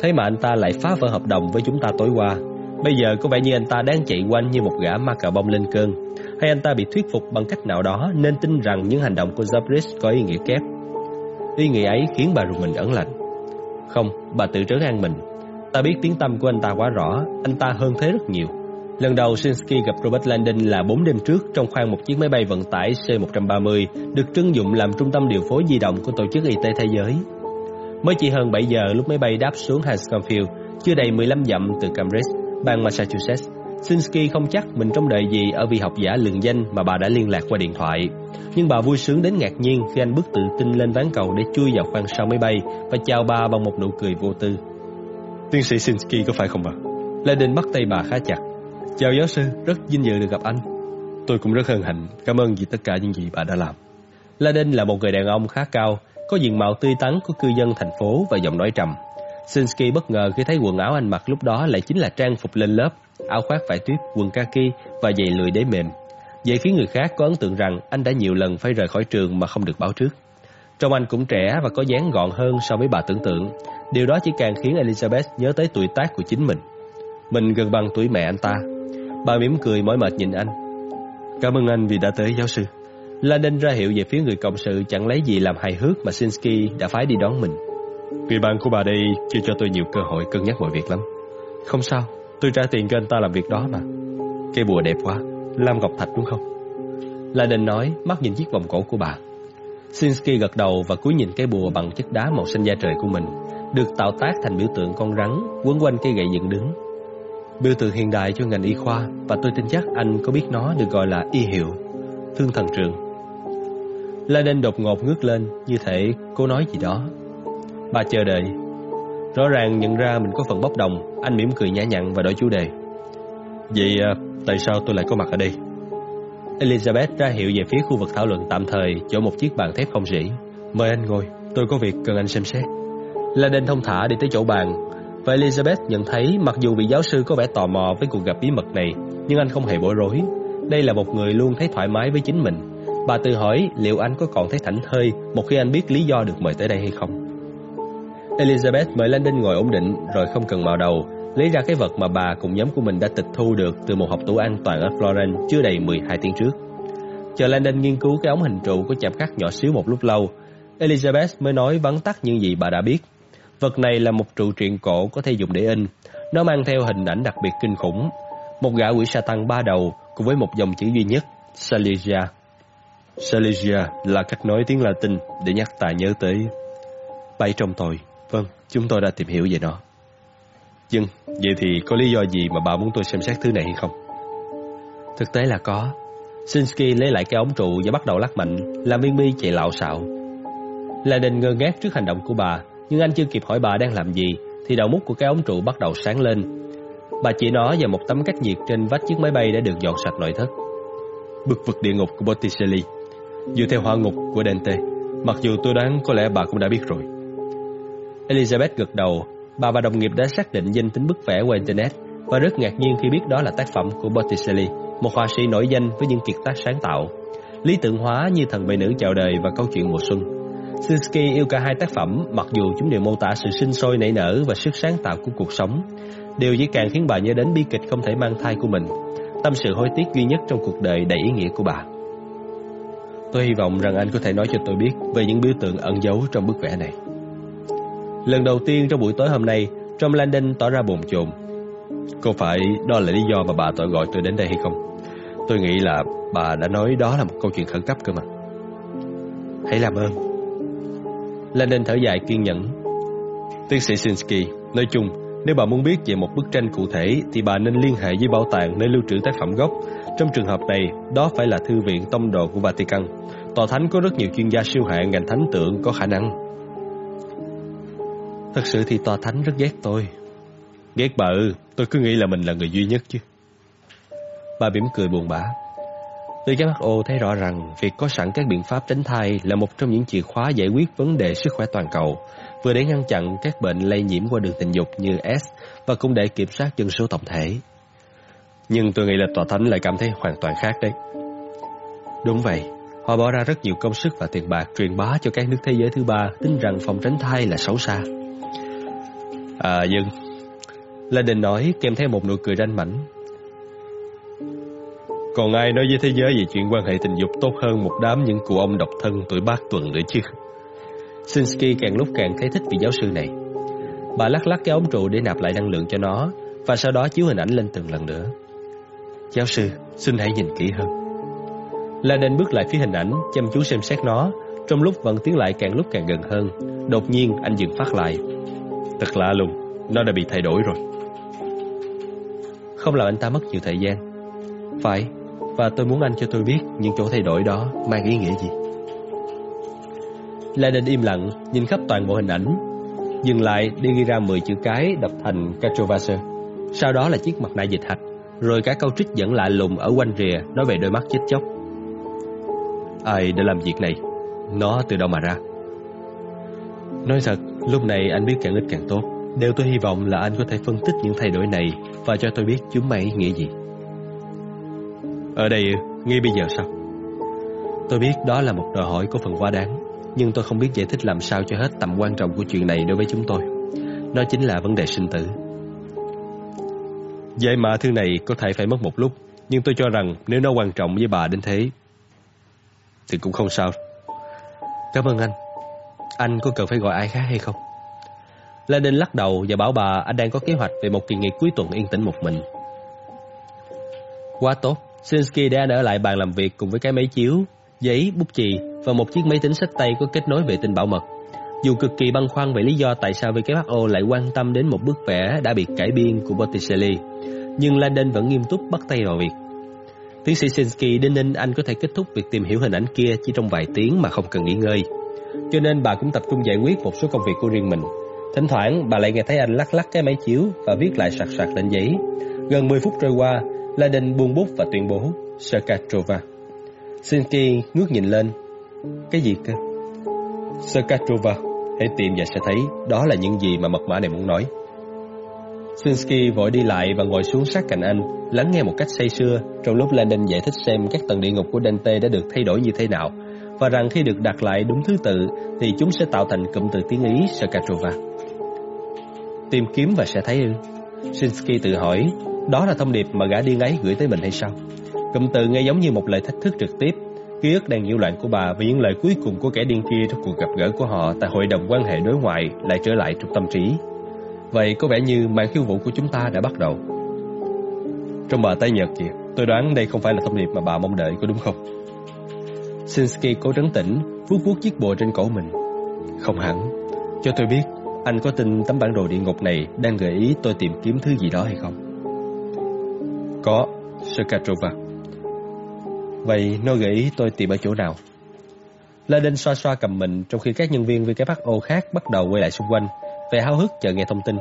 Thế mà anh ta lại phá vỡ hợp đồng với chúng ta tối qua. Bây giờ có vẻ như anh ta đang chạy quanh như một gã ma cà bông lên cơn. Hay anh ta bị thuyết phục bằng cách nào đó nên tin rằng những hành động của Zabris có ý nghĩa kép. Ý nghĩa ấy khiến bà rùng mình ẩn lạnh. Không, bà tự trấn an mình. Ta biết tiếng tâm của anh ta quá rõ, anh ta hơn thế rất nhiều. Lần đầu Shinsky gặp Robert Landon là 4 đêm trước trong khoang một chiếc máy bay vận tải C-130 được trưng dụng làm trung tâm điều phối di động của Tổ chức Y tế Thế giới. Mới chỉ hơn 7 giờ lúc máy bay đáp xuống Hanscomfield, chưa đầy 15 dặm từ Cambridge, bang Massachusetts. Shinsky không chắc mình trông đợi gì ở vị học giả lừng danh mà bà đã liên lạc qua điện thoại. Nhưng bà vui sướng đến ngạc nhiên khi anh bước tự tin lên ván cầu để chui vào khoang sau máy bay và chào bà bằng một nụ cười vô tư. Tiến sĩ Shinsky có phải không bà? Landon bắt tay bà khá chặt. Chào giáo sư, rất vinh dự được gặp anh. Tôi cũng rất hân hạnh, cảm ơn vì tất cả những gì bà đã làm. Laden là một người đàn ông khá cao, có diện mạo tươi tắn của cư dân thành phố và giọng nói trầm. Sinsky bất ngờ khi thấy quần áo anh mặc lúc đó lại chính là trang phục lên lớp, áo khoác vải tuyết, quần kaki và giày lười đế mềm. Vậy khiến người khác có ấn tượng rằng anh đã nhiều lần phải rời khỏi trường mà không được báo trước. Trông anh cũng trẻ và có dáng gọn hơn so với bà tưởng tượng. Điều đó chỉ càng khiến Elizabeth nhớ tới tuổi tác của chính mình. Mình gần bằng tuổi mẹ anh ta. Bà mỉm cười mỏi mệt nhìn anh. Cảm ơn anh vì đã tới giáo sư. Landon ra hiệu về phía người cộng sự chẳng lấy gì làm hài hước mà Sinsky đã phái đi đón mình. Người bạn của bà đây chưa cho tôi nhiều cơ hội cân nhắc mọi việc lắm. Không sao, tôi trả tiền cho anh ta làm việc đó mà. Cây bùa đẹp quá, lam ngọc thạch đúng không? Landon nói, mắt nhìn chiếc vòng cổ của bà. Sinsky gật đầu và cúi nhìn cái bùa bằng chất đá màu xanh da trời của mình, được tạo tác thành biểu tượng con rắn quấn quanh cây gậy dựng đứng. Biểu tượng hiện đại cho ngành y khoa và tôi tin chắc anh có biết nó được gọi là y hiệu, thương thần trường. Landon đột ngột ngước lên như thể cô nói gì đó. Bà chờ đợi. Rõ ràng nhận ra mình có phần bốc đồng, anh mỉm cười nhã nhặn và đổi chủ đề. Vậy ờ, tại sao tôi lại có mặt ở đây? Elizabeth ra hiệu về phía khu vực thảo luận tạm thời chỗ một chiếc bàn thép không rỉ. Mời anh ngồi, tôi có việc cần anh xem xét. Landon thông thả đi tới chỗ bàn và Elizabeth nhận thấy mặc dù vị giáo sư có vẻ tò mò với cuộc gặp bí mật này, nhưng anh không hề bối rối. Đây là một người luôn thấy thoải mái với chính mình. Bà tự hỏi liệu anh có còn thấy thảnh thơi một khi anh biết lý do được mời tới đây hay không. Elizabeth mời Landon ngồi ổn định rồi không cần mò đầu, lấy ra cái vật mà bà cùng nhóm của mình đã tịch thu được từ một hộp tủ an toàn ở Florence chưa đầy 12 tiếng trước. Chờ Landon nghiên cứu cái ống hình trụ có chạm khắc nhỏ xíu một lúc lâu, Elizabeth mới nói vắn tắt những gì bà đã biết. Vật này là một trụ truyện cổ có thể dùng để in. Nó mang theo hình ảnh đặc biệt kinh khủng. Một gã quỷ sa tăng ba đầu cùng với một dòng chữ duy nhất, Saligia. Saligia là cách nói tiếng Latin để nhắc ta nhớ tới bảy trong tôi. Vâng, chúng tôi đã tìm hiểu về nó. nhưng vậy thì có lý do gì mà bà muốn tôi xem xét thứ này hay không? Thực tế là có. Sinsky lấy lại cái ống trụ và bắt đầu lắc mạnh, làm viên mi chạy lạo xạo. Là đình ngơ ngác trước hành động của bà, nhưng anh chưa kịp hỏi bà đang làm gì, thì đầu mút của cái ống trụ bắt đầu sáng lên. Bà chỉ nó vào một tấm cách nhiệt trên vách chiếc máy bay đã được dọn sạch nội thất. Bực vực địa ngục của Botticelli, dựa theo hỏa ngục của Dante, mặc dù tôi đoán có lẽ bà cũng đã biết rồi. Elizabeth gật đầu, bà và đồng nghiệp đã xác định danh tính bức vẽ qua Internet và rất ngạc nhiên khi biết đó là tác phẩm của Botticelli, một họa sĩ nổi danh với những kiệt tác sáng tạo, lý tưởng hóa như thần vệ nữ chào đời và câu chuyện mùa xuân. Sinsky yêu cả hai tác phẩm mặc dù chúng đều mô tả sự sinh sôi nảy nở và sức sáng tạo của cuộc sống. Điều chỉ càng khiến bà nhớ đến bi kịch không thể mang thai của mình, tâm sự hối tiếc duy nhất trong cuộc đời đầy ý nghĩa của bà. Tôi hy vọng rằng anh có thể nói cho tôi biết về những biểu tượng ẩn giấu trong bức vẽ này. Lần đầu tiên trong buổi tối hôm nay, Tom Landon tỏ ra bồn chồn. Có phải đó là lý do mà bà tội gọi tôi đến đây hay không? Tôi nghĩ là bà đã nói đó là một câu chuyện khẩn cấp cơ mà. Hãy làm ơn. Landon thở dài kiên nhẫn. Tiến sĩ Sinsky, nói chung, nếu bà muốn biết về một bức tranh cụ thể thì bà nên liên hệ với bảo tàng nơi lưu trữ tác phẩm gốc. Trong trường hợp này, đó phải là thư viện tông đồ của Vatican. Tòa thánh có rất nhiều chuyên gia siêu hạng ngành thánh tượng có khả năng. Thật sự thì tòa thánh rất ghét tôi. Ghét bà ư, Tôi cứ nghĩ là mình là người duy nhất chứ. Bà mỉm cười buồn bã. WHO thấy rõ rằng việc có sẵn các biện pháp tránh thai là một trong những chìa khóa giải quyết vấn đề sức khỏe toàn cầu, vừa để ngăn chặn các bệnh lây nhiễm qua đường tình dục như S và cũng để kiểm soát dân số tổng thể. Nhưng tôi nghĩ là tòa thánh lại cảm thấy hoàn toàn khác đấy. Đúng vậy, họ bỏ ra rất nhiều công sức và tiền bạc truyền bá cho các nước thế giới thứ ba tin rằng phòng tránh thai là xấu xa. À nhưng, Lê Đình nói kèm theo một nụ cười ranh mảnh. Còn ai nói với thế giới về chuyện quan hệ tình dục tốt hơn một đám những cụ ông độc thân tuổi bát tuần nữa chứ? Sinsky càng lúc càng thấy thích vị giáo sư này. Bà lắc lắc cái ống trụ để nạp lại năng lượng cho nó và sau đó chiếu hình ảnh lên từng lần nữa. Giáo sư, xin hãy nhìn kỹ hơn. Lađen bước lại phía hình ảnh, chăm chú xem xét nó, trong lúc vẫn tiến lại càng lúc càng gần hơn. Đột nhiên anh dừng phát lại. Thật lạ lùng, nó đã bị thay đổi rồi. Không làm anh ta mất nhiều thời gian. Phải, và tôi muốn anh cho tôi biết những chỗ thay đổi đó mang ý nghĩa gì. La im lặng, nhìn khắp toàn bộ hình ảnh, dừng lại đi ghi ra 10 chữ cái đọc thành Catrovasser. Sau đó là chiếc mặt nạ dịch hạch, rồi cả câu trích dẫn lạ lùng ở quanh rìa nói về đôi mắt chết chóc. Ai đã làm việc này? Nó từ đâu mà ra? Nói thật, lúc này anh biết càng ít càng tốt. Điều tôi hy vọng là anh có thể phân tích những thay đổi này và cho tôi biết chúng mang ý nghĩa gì. Ở đây, ngay bây giờ sao? Tôi biết đó là một đòi hỏi có phần quá đáng, nhưng tôi không biết giải thích làm sao cho hết tầm quan trọng của chuyện này đối với chúng tôi. Nó chính là vấn đề sinh tử. Giải mã thứ này có thể phải mất một lúc, nhưng tôi cho rằng nếu nó quan trọng với bà đến thế, thì cũng không sao. Cảm ơn anh. Anh có cần phải gọi ai khác hay không? La Đinh lắc đầu và bảo bà anh đang có kế hoạch về một kỳ nghỉ cuối tuần yên tĩnh một mình. Quá tốt, Sinsky đã ở lại bàn làm việc cùng với cái máy chiếu, giấy, bút chì và một chiếc máy tính sách tay có kết nối vệ tinh bảo mật. Dù cực kỳ băn khoăn về lý do tại sao WHO lại quan tâm đến một bức vẽ đã bị cải biên của Botticelli, nhưng Landon vẫn nghiêm túc bắt tay vào việc. Tiến sĩ Sinsky đinh ninh anh có thể kết thúc việc tìm hiểu hình ảnh kia chỉ trong vài tiếng mà không cần nghỉ ngơi. Cho nên bà cũng tập trung giải quyết một số công việc của riêng mình. Thỉnh thoảng bà lại nghe thấy anh lắc lắc cái máy chiếu và viết lại sạc sạc lên giấy. Gần 10 phút trôi qua, Laden buông bút và tuyên bố Sakatrova. Sinsky ngước nhìn lên. Cái gì cơ? Sakatrova, hãy tìm và sẽ thấy đó là những gì mà mật mã này muốn nói. Sinsky vội đi lại và ngồi xuống sát cạnh anh, lắng nghe một cách say sưa trong lúc Landon giải thích xem các tầng địa ngục của Dante đã được thay đổi như thế nào và rằng khi được đặt lại đúng thứ tự thì chúng sẽ tạo thành cụm từ tiếng Ý Sakatrova. Tìm kiếm và sẽ thấy ư? Sinsky tự hỏi, đó là thông điệp mà gã điên ấy gửi tới mình hay sao? Cụm từ nghe giống như một lời thách thức trực tiếp. Ký ức đang nhiễu loạn của bà và những lời cuối cùng của kẻ điên kia trong cuộc gặp gỡ của họ tại hội đồng quan hệ đối ngoại lại trở lại trong tâm trí. Vậy có vẻ như màn khiêu vũ của chúng ta đã bắt đầu. Trong bà tay nhật kìa, tôi đoán đây không phải là thông điệp mà bà mong đợi, có đúng không? Sinsky cố trấn tĩnh, vuốt vuốt chiếc bùa trên cổ mình. Không hẳn. Cho tôi biết, anh có tin tấm bản đồ địa ngục này đang gợi ý tôi tìm kiếm thứ gì đó hay không? Có, Sakatrova. Vậy nó gợi ý tôi tìm ở chỗ nào? Lê Đinh xoa xoa cầm mình trong khi các nhân viên WHO khác bắt đầu quay lại xung quanh, vẻ háo hức chờ nghe thông tin.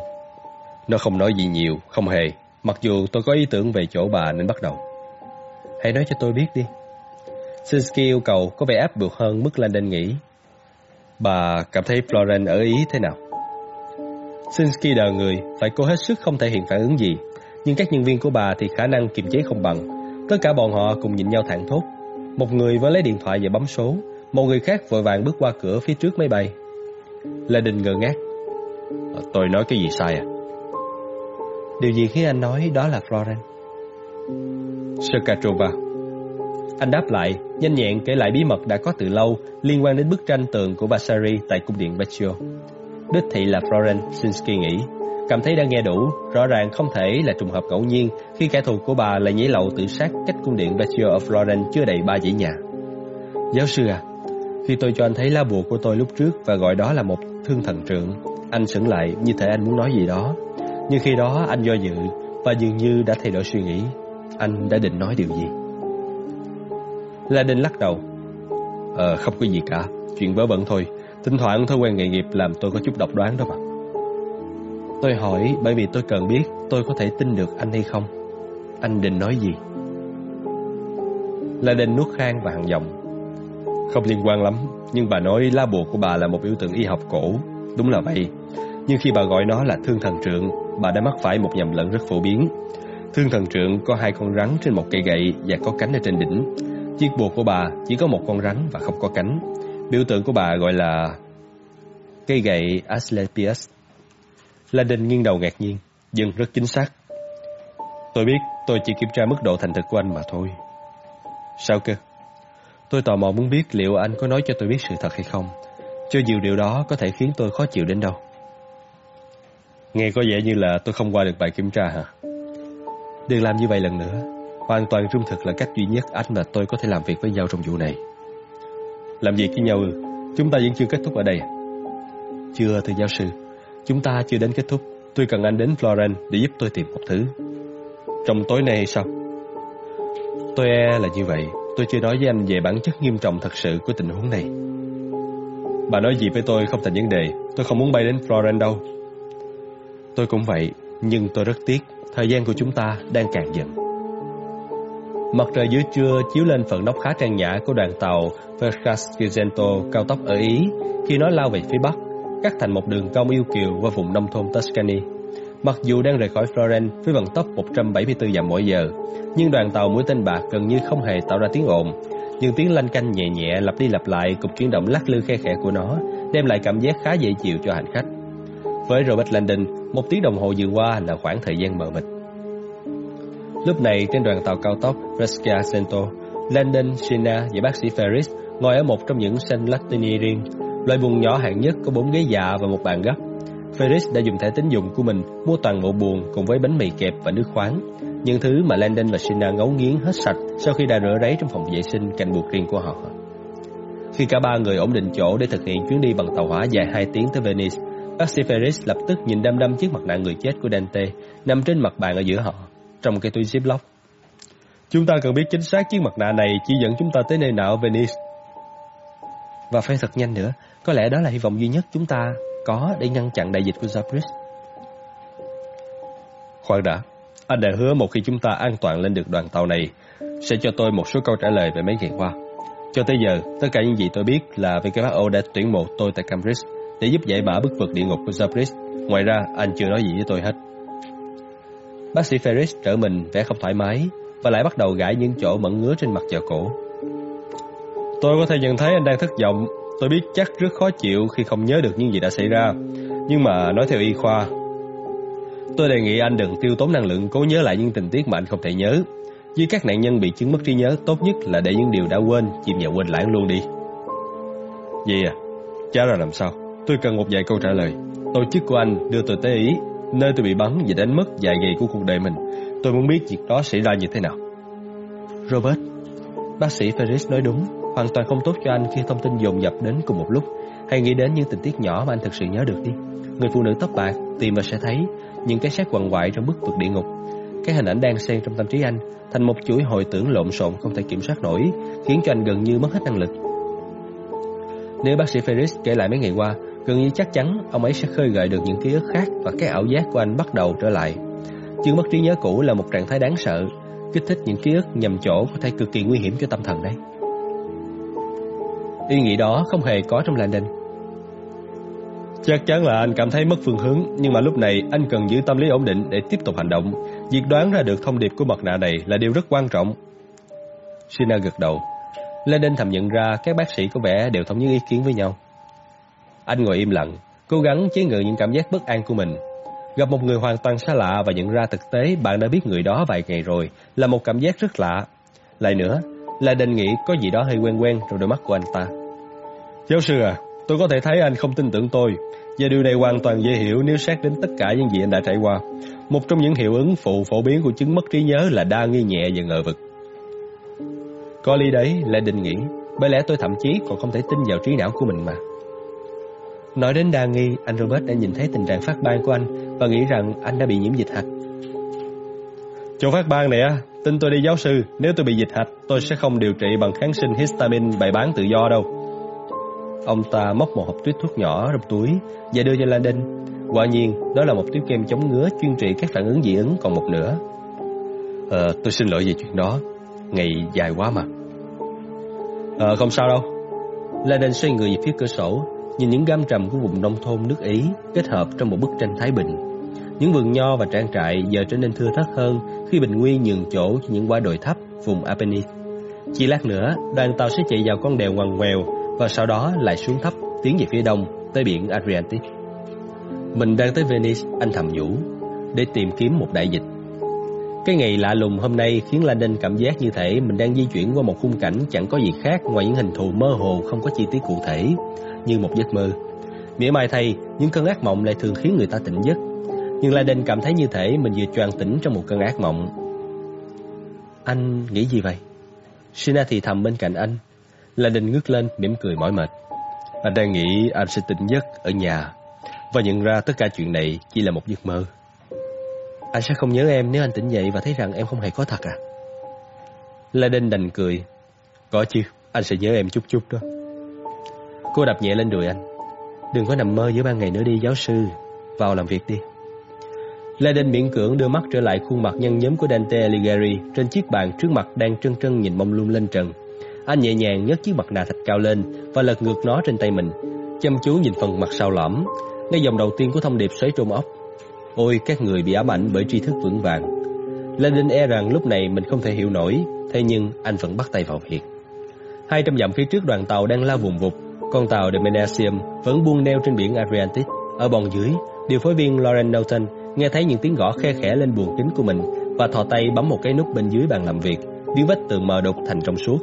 Nó không nói gì nhiều, không hề, mặc dù tôi có ý tưởng về chỗ bà nên bắt đầu. Hãy nói cho tôi biết đi. Sinsky yêu cầu có vẻ áp buộc hơn mức Landon nghĩ. Bà cảm thấy Florence ở Ý thế nào? Sinsky đờ người, phải cố hết sức không thể hiện phản ứng gì. Nhưng các nhân viên của bà thì khả năng kiềm chế không bằng. Tất cả bọn họ cùng nhìn nhau thẳng thốt. Một người với lấy điện thoại và bấm số, một người khác vội vàng bước qua cửa phía trước máy bay. Landon ngơ ngác. Tôi nói cái gì sai à? Điều gì khiến anh nói đó là Florence? Sakatrova. Anh đáp lại, nhanh nhẹn kể lại bí mật đã có từ lâu liên quan đến bức tranh tường của Vasari tại cung điện Vecchio. Đích thị là Florence, Sinsky nghĩ. Cảm thấy đã nghe đủ, rõ ràng không thể là trùng hợp ngẫu nhiên khi kẻ thù của bà lại nhảy lầu tự sát cách cung điện Vecchio of Florence chưa đầy ba dãy nhà. Giáo sư à, khi tôi cho anh thấy lá bùa của tôi lúc trước và gọi đó là một thương thần trượng, anh sững lại như thể anh muốn nói gì đó. Nhưng khi đó anh do dự và dường như đã thay đổi suy nghĩ. Anh đã định nói điều gì? La Đinh lắc đầu. Ờ, không có gì cả, chuyện vớ vẩn thôi. Thỉnh thoảng thói quen nghề nghiệp làm tôi có chút độc đoán đó mà. Tôi hỏi bởi vì tôi cần biết tôi có thể tin được anh hay không. Anh định nói gì? La Đinh nuốt khang và hằng giọng. Không liên quan lắm, nhưng bà nói lá bùa của bà là một biểu tượng y học cổ. Đúng là vậy. Nhưng khi bà gọi nó là thương thần trượng, bà đã mắc phải một nhầm lẫn rất phổ biến. Thương thần trượng có hai con rắn trên một cây gậy và có cánh ở trên đỉnh. Chiếc bùa của bà chỉ có một con rắn và không có cánh. Biểu tượng của bà gọi là cây gậy Asclepius. Lan Đinh nghiêng đầu ngạc nhiên, nhưng rất chính xác. Tôi biết tôi chỉ kiểm tra mức độ thành thực của anh mà thôi. Sao cơ? Tôi tò mò muốn biết liệu anh có nói cho tôi biết sự thật hay không. Cho dù điều đó có thể khiến tôi khó chịu đến đâu. Nghe có vẻ như là tôi không qua được bài kiểm tra hả? Đừng làm như vậy lần nữa. Hoàn toàn trung thực là cách duy nhất anh và tôi có thể làm việc với nhau trong vụ này. Làm việc với nhau ư? Chúng ta vẫn chưa kết thúc ở đây à? Chưa, thưa giáo sư. Chúng ta chưa đến kết thúc. Tôi cần anh đến Florence để giúp tôi tìm một thứ. Trong tối nay hay sao? Tôi e là như vậy. Tôi chưa nói với anh về bản chất nghiêm trọng thật sự của tình huống này. Bà nói gì với tôi không thành vấn đề. Tôi không muốn bay đến Florence đâu. Tôi cũng vậy, nhưng tôi rất tiếc. Thời gian của chúng ta đang càng dần. Mặt trời giữa trưa chiếu lên phần nóc khá trang nhã của đoàn tàu Vercascigento cao tốc ở Ý khi nó lao về phía bắc, cắt thành một đường cong yêu kiều qua vùng nông thôn Tuscany. Mặc dù đang rời khỏi Florence với vận tốc 174 dặm mỗi giờ, nhưng đoàn tàu mũi tên bạc gần như không hề tạo ra tiếng ồn. Nhưng tiếng lanh canh nhẹ nhẹ lặp đi lặp lại cùng chuyển động lắc lư khe khẽ của nó đem lại cảm giác khá dễ chịu cho hành khách. Với Robert Landon, một tiếng đồng hồ vừa qua là khoảng thời gian mờ mịt. Lúc này trên đoàn tàu cao tốc Brescia Cento, Landon, Sina và bác sĩ Ferris ngồi ở một trong những sân Latini riêng, loại buồng nhỏ hạng nhất có bốn ghế dạ và một bàn gấp. Ferris đã dùng thẻ tín dụng của mình mua toàn bộ buồng cùng với bánh mì kẹp và nước khoáng, những thứ mà Landon và Sina ngấu nghiến hết sạch sau khi đã rửa ráy trong phòng vệ sinh cạnh buồng riêng của họ. Khi cả ba người ổn định chỗ để thực hiện chuyến đi bằng tàu hỏa dài 2 tiếng tới Venice, bác sĩ Ferris lập tức nhìn đăm đăm chiếc mặt nạ người chết của Dante nằm trên mặt bàn ở giữa họ, trong cái túi ziploc. Chúng ta cần biết chính xác chiếc mặt nạ này chỉ dẫn chúng ta tới nơi nào ở Venice. Và phải thật nhanh nữa, có lẽ đó là hy vọng duy nhất chúng ta có để ngăn chặn đại dịch của Zabris. Khoan đã, anh đã hứa một khi chúng ta an toàn lên được đoàn tàu này, sẽ cho tôi một số câu trả lời về mấy ngày qua. Cho tới giờ, tất cả những gì tôi biết là WHO đã tuyển mộ tôi tại Cambridge để giúp giải mã bức vực địa ngục của Zabris. Ngoài ra, anh chưa nói gì với tôi hết. Bác sĩ Ferris trở mình vẻ không thoải mái và lại bắt đầu gãi những chỗ mẫn ngứa trên mặt và cổ. Tôi có thể nhận thấy anh đang thất vọng. Tôi biết chắc rất khó chịu khi không nhớ được những gì đã xảy ra. Nhưng mà nói theo y khoa, tôi đề nghị anh đừng tiêu tốn năng lượng cố nhớ lại những tình tiết mà anh không thể nhớ. Với các nạn nhân bị chứng mất trí nhớ, tốt nhất là để những điều đã quên chìm vào quên lãng luôn đi. Vậy à? Chả ra làm sao? Tôi cần một vài câu trả lời. Tổ chức của anh đưa tôi tới Ý, nơi tôi bị bắn và đánh mất vài ngày của cuộc đời mình. Tôi muốn biết việc đó xảy ra như thế nào. Robert, bác sĩ Ferris nói đúng, hoàn toàn không tốt cho anh khi thông tin dồn dập đến cùng một lúc. Hãy nghĩ đến những tình tiết nhỏ mà anh thực sự nhớ được đi. Người phụ nữ tóc bạc tìm và sẽ thấy những cái xác quằn quại trong bức vực địa ngục. Cái hình ảnh đang xen trong tâm trí anh thành một chuỗi hồi tưởng lộn xộn không thể kiểm soát nổi, khiến cho anh gần như mất hết năng lực. Nếu bác sĩ Ferris kể lại mấy ngày qua, gần như chắc chắn ông ấy sẽ khơi gợi được những ký ức khác và cái ảo giác của anh bắt đầu trở lại. Chứng mất trí nhớ cũ là một trạng thái đáng sợ, kích thích những ký ức nhầm chỗ có thể cực kỳ nguy hiểm cho tâm thần đấy. Ý nghĩ đó không hề có trong Landon. Chắc chắn là anh cảm thấy mất phương hướng, nhưng mà lúc này anh cần giữ tâm lý ổn định để tiếp tục hành động. Việc đoán ra được thông điệp của mặt nạ này là điều rất quan trọng. Sina gật đầu. Landon thầm nhận ra các bác sĩ có vẻ đều thống nhất ý kiến với nhau. Anh ngồi im lặng, cố gắng chế ngự những cảm giác bất an của mình. Gặp một người hoàn toàn xa lạ và nhận ra thực tế bạn đã biết người đó vài ngày rồi là một cảm giác rất lạ. Lại nữa, Landon nghĩ có gì đó hơi quen quen trong đôi mắt của anh ta. Giáo sư à, tôi có thể thấy anh không tin tưởng tôi, và điều này hoàn toàn dễ hiểu nếu xét đến tất cả những gì anh đã trải qua. Một trong những hiệu ứng phụ phổ biến của chứng mất trí nhớ là đa nghi nhẹ và ngờ vực. Có lý đấy, Lê định nghĩ, bởi lẽ tôi thậm chí còn không thể tin vào trí não của mình mà. Nói đến đa nghi, anh Robert đã nhìn thấy tình trạng phát ban của anh và nghĩ rằng anh đã bị nhiễm dịch hạch. Chỗ phát ban này á, tin tôi đi giáo sư, nếu tôi bị dịch hạch, tôi sẽ không điều trị bằng kháng sinh histamine bày bán tự do đâu. Ông ta móc một hộp tuyết thuốc nhỏ trong túi và đưa cho Landon. Quả nhiên, đó là một tuyết kem chống ngứa chuyên trị các phản ứng dị ứng còn một nửa. Ờ, tôi xin lỗi về chuyện đó. Ngày dài quá mà. Ờ, không sao đâu. Landon xoay người về phía cửa sổ, nhìn những gam trầm của vùng nông thôn nước Ý kết hợp trong một bức tranh Thái Bình. Những vườn nho và trang trại giờ trở nên thưa thớt hơn khi Bình Nguyên nhường chỗ cho những quả đồi thấp vùng Apennine. Chỉ lát nữa, đoàn tàu sẽ chạy vào con đèo ngoằn ngoèo và sau đó lại xuống thấp tiến về phía đông tới biển Adriatic. Mình đang tới Venice, anh thầm nhủ, để tìm kiếm một đại dịch. Cái ngày lạ lùng hôm nay khiến Landon cảm giác như thể mình đang di chuyển qua một khung cảnh chẳng có gì khác ngoài những hình thù mơ hồ không có chi tiết cụ thể, như một giấc mơ. Mỉa mai thay, những cơn ác mộng lại thường khiến người ta tỉnh giấc. Nhưng Laden cảm thấy như thể mình vừa choàng tỉnh trong một cơn ác mộng. Anh nghĩ gì vậy? Sina thì thầm bên cạnh anh. Laden ngước lên, mỉm cười mỏi mệt. Anh đang nghĩ anh sẽ tỉnh giấc ở nhà và nhận ra tất cả chuyện này chỉ là một giấc mơ. Anh sẽ không nhớ em nếu anh tỉnh dậy và thấy rằng em không hề có thật à? Laden đành cười. Có chứ, anh sẽ nhớ em chút chút đó. Cô đập nhẹ lên đùi anh. Đừng có nằm mơ giữa ban ngày nữa đi giáo sư. Vào làm việc đi. Laden miễn cưỡng đưa mắt trở lại khuôn mặt nhân nhóm của Dante Alighieri trên chiếc bàn trước mặt đang trân trân nhìn mông lung lên trần. Anh nhẹ nhàng nhấc chiếc mặt nạ thạch cao lên và lật ngược nó trên tay mình, chăm chú nhìn phần mặt sau lõm, ngay dòng đầu tiên của thông điệp xoáy trôn ốc. Ôi các người bị ám ảnh bởi tri thức vững vàng. Laden e rằng lúc này mình không thể hiểu nổi, thế nhưng anh vẫn bắt tay vào việc. Hai trăm dặm phía trước đoàn tàu đang lao vùng vụt, con tàu The Menasium vẫn buông neo trên biển Adriatic. Ở bong dưới, điều phối viên Lauren Norton nghe thấy những tiếng gõ khe khẽ lên buồng kính của mình và thò tay bấm một cái nút bên dưới bàn làm việc, biến vách tường mờ đục thành trong suốt.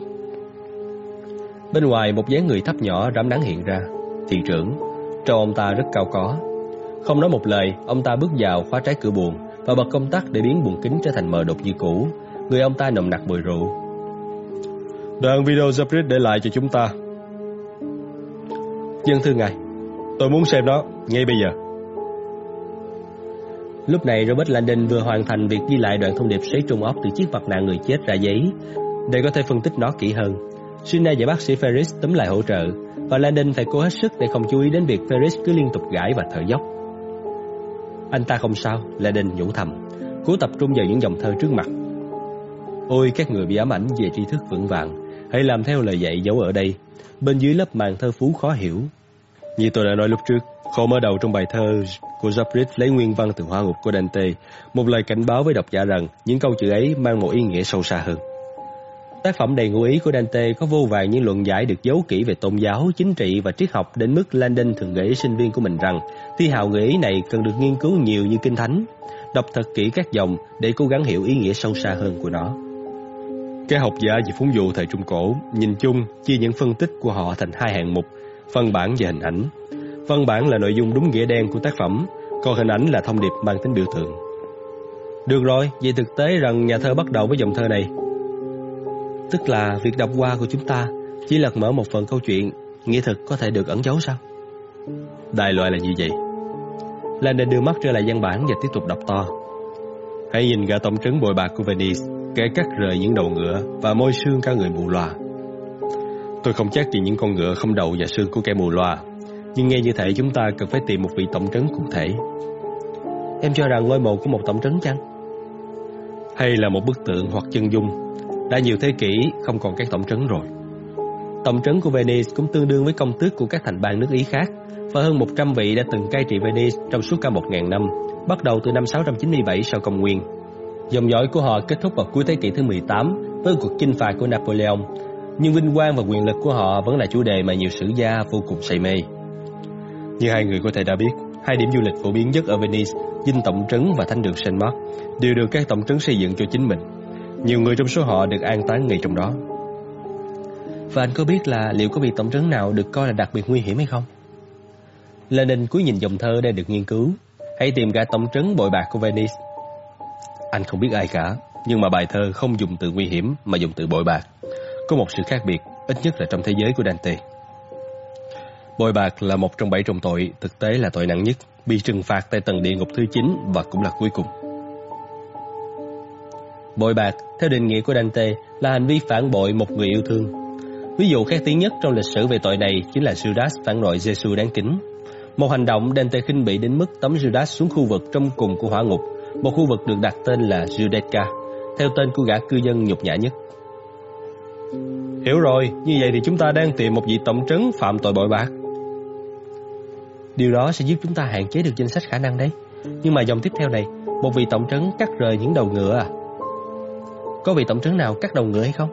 Bên ngoài một dáng người thấp nhỏ rám nắng hiện ra, thị trưởng, trông ông ta rất cao có. Không nói một lời, ông ta bước vào khóa trái cửa buồng và bật công tắc để biến buồng kính trở thành mờ đục như cũ. Người ông ta nồng nặc mùi rượu. Đoạn video Zabrit để lại cho chúng ta. Dân thưa ngài, tôi muốn xem nó ngay bây giờ. Lúc này Robert Landon vừa hoàn thành việc ghi lại đoạn thông điệp xoáy trung óc từ chiếc mặt nạ người chết ra giấy để có thể phân tích nó kỹ hơn. Sina và bác sĩ Ferris tấm lại hỗ trợ và Landon phải cố hết sức để không chú ý đến việc Ferris cứ liên tục gãi và thở dốc. Anh ta không sao, Landon nhủ thầm, cố tập trung vào những dòng thơ trước mặt. Ôi các người bị ám ảnh về tri thức vững vàng, hãy làm theo lời dạy giấu ở đây, bên dưới lớp màn thơ phú khó hiểu. Như tôi đã nói lúc trước, khổ mở đầu trong bài thơ của Zabrit lấy nguyên văn từ hoa ngục của Dante, một lời cảnh báo với độc giả rằng những câu chữ ấy mang một ý nghĩa sâu xa hơn. Tác phẩm đầy ngụ ý của Dante có vô vàng những luận giải được giấu kỹ về tôn giáo, chính trị và triết học đến mức Landon thường gợi ý sinh viên của mình rằng thi hào gợi ý này cần được nghiên cứu nhiều như kinh thánh, đọc thật kỹ các dòng để cố gắng hiểu ý nghĩa sâu xa hơn của nó. Các học giả về phúng dụ thời Trung Cổ nhìn chung chia những phân tích của họ thành hai hạng mục, văn bản và hình ảnh. Văn bản là nội dung đúng nghĩa đen của tác phẩm, còn hình ảnh là thông điệp mang tính biểu tượng. Được rồi, vậy thực tế rằng nhà thơ bắt đầu với dòng thơ này. Tức là việc đọc qua của chúng ta chỉ lật mở một phần câu chuyện, nghĩa thực có thể được ẩn giấu sao? Đại loại là như vậy. Landon đưa mắt trở lại văn bản và tiếp tục đọc to. Hãy nhìn gã tổng trấn bội bạc của Venice, kẻ cắt rời những đầu ngựa và môi xương cả người mù loà. Tôi không chắc vì những con ngựa không đầu và xương của kẻ mù loà, nhưng nghe như thể chúng ta cần phải tìm một vị tổng trấn cụ thể. Em cho rằng ngôi mộ của một tổng trấn chăng? Hay là một bức tượng hoặc chân dung đã nhiều thế kỷ không còn các tổng trấn rồi. Tổng trấn của Venice cũng tương đương với công tước của các thành bang nước Ý khác và hơn 100 vị đã từng cai trị Venice trong suốt cả 1.000 năm, bắt đầu từ năm 697 sau công nguyên. Dòng dõi của họ kết thúc vào cuối thế kỷ thứ 18 với cuộc chinh phạt của Napoleon, nhưng vinh quang và quyền lực của họ vẫn là chủ đề mà nhiều sử gia vô cùng say mê. Như hai người có thể đã biết, hai điểm du lịch phổ biến nhất ở Venice, dinh tổng trấn và thánh đường Saint Mark, đều được các tổng trấn xây dựng cho chính mình. Nhiều người trong số họ được an táng ngay trong đó. Và anh có biết là liệu có vị tổng trấn nào được coi là đặc biệt nguy hiểm hay không? Lenin cúi nhìn dòng thơ đang được nghiên cứu. Hãy tìm cả tổng trấn bội bạc của Venice. Anh không biết ai cả, nhưng mà bài thơ không dùng từ nguy hiểm mà dùng từ bội bạc. Có một sự khác biệt, ít nhất là trong thế giới của Dante. Bội bạc là một trong bảy trọng tội, thực tế là tội nặng nhất, bị trừng phạt tại tầng địa ngục thứ 9 và cũng là cuối cùng. Bội bạc, theo định nghĩa của Dante, là hành vi phản bội một người yêu thương. Ví dụ khác tiếng nhất trong lịch sử về tội này chính là Judas phản bội Giêsu đáng kính. Một hành động Dante khinh bị đến mức tấm Judas xuống khu vực trong cùng của hỏa ngục, một khu vực được đặt tên là Judeca, theo tên của gã cư dân nhục nhã nhất. Hiểu rồi, như vậy thì chúng ta đang tìm một vị tổng trấn phạm tội bội bạc. Điều đó sẽ giúp chúng ta hạn chế được danh sách khả năng đấy. Nhưng mà dòng tiếp theo này, một vị tổng trấn cắt rời những đầu ngựa à? Có vị tổng trấn nào cắt đầu ngựa hay không?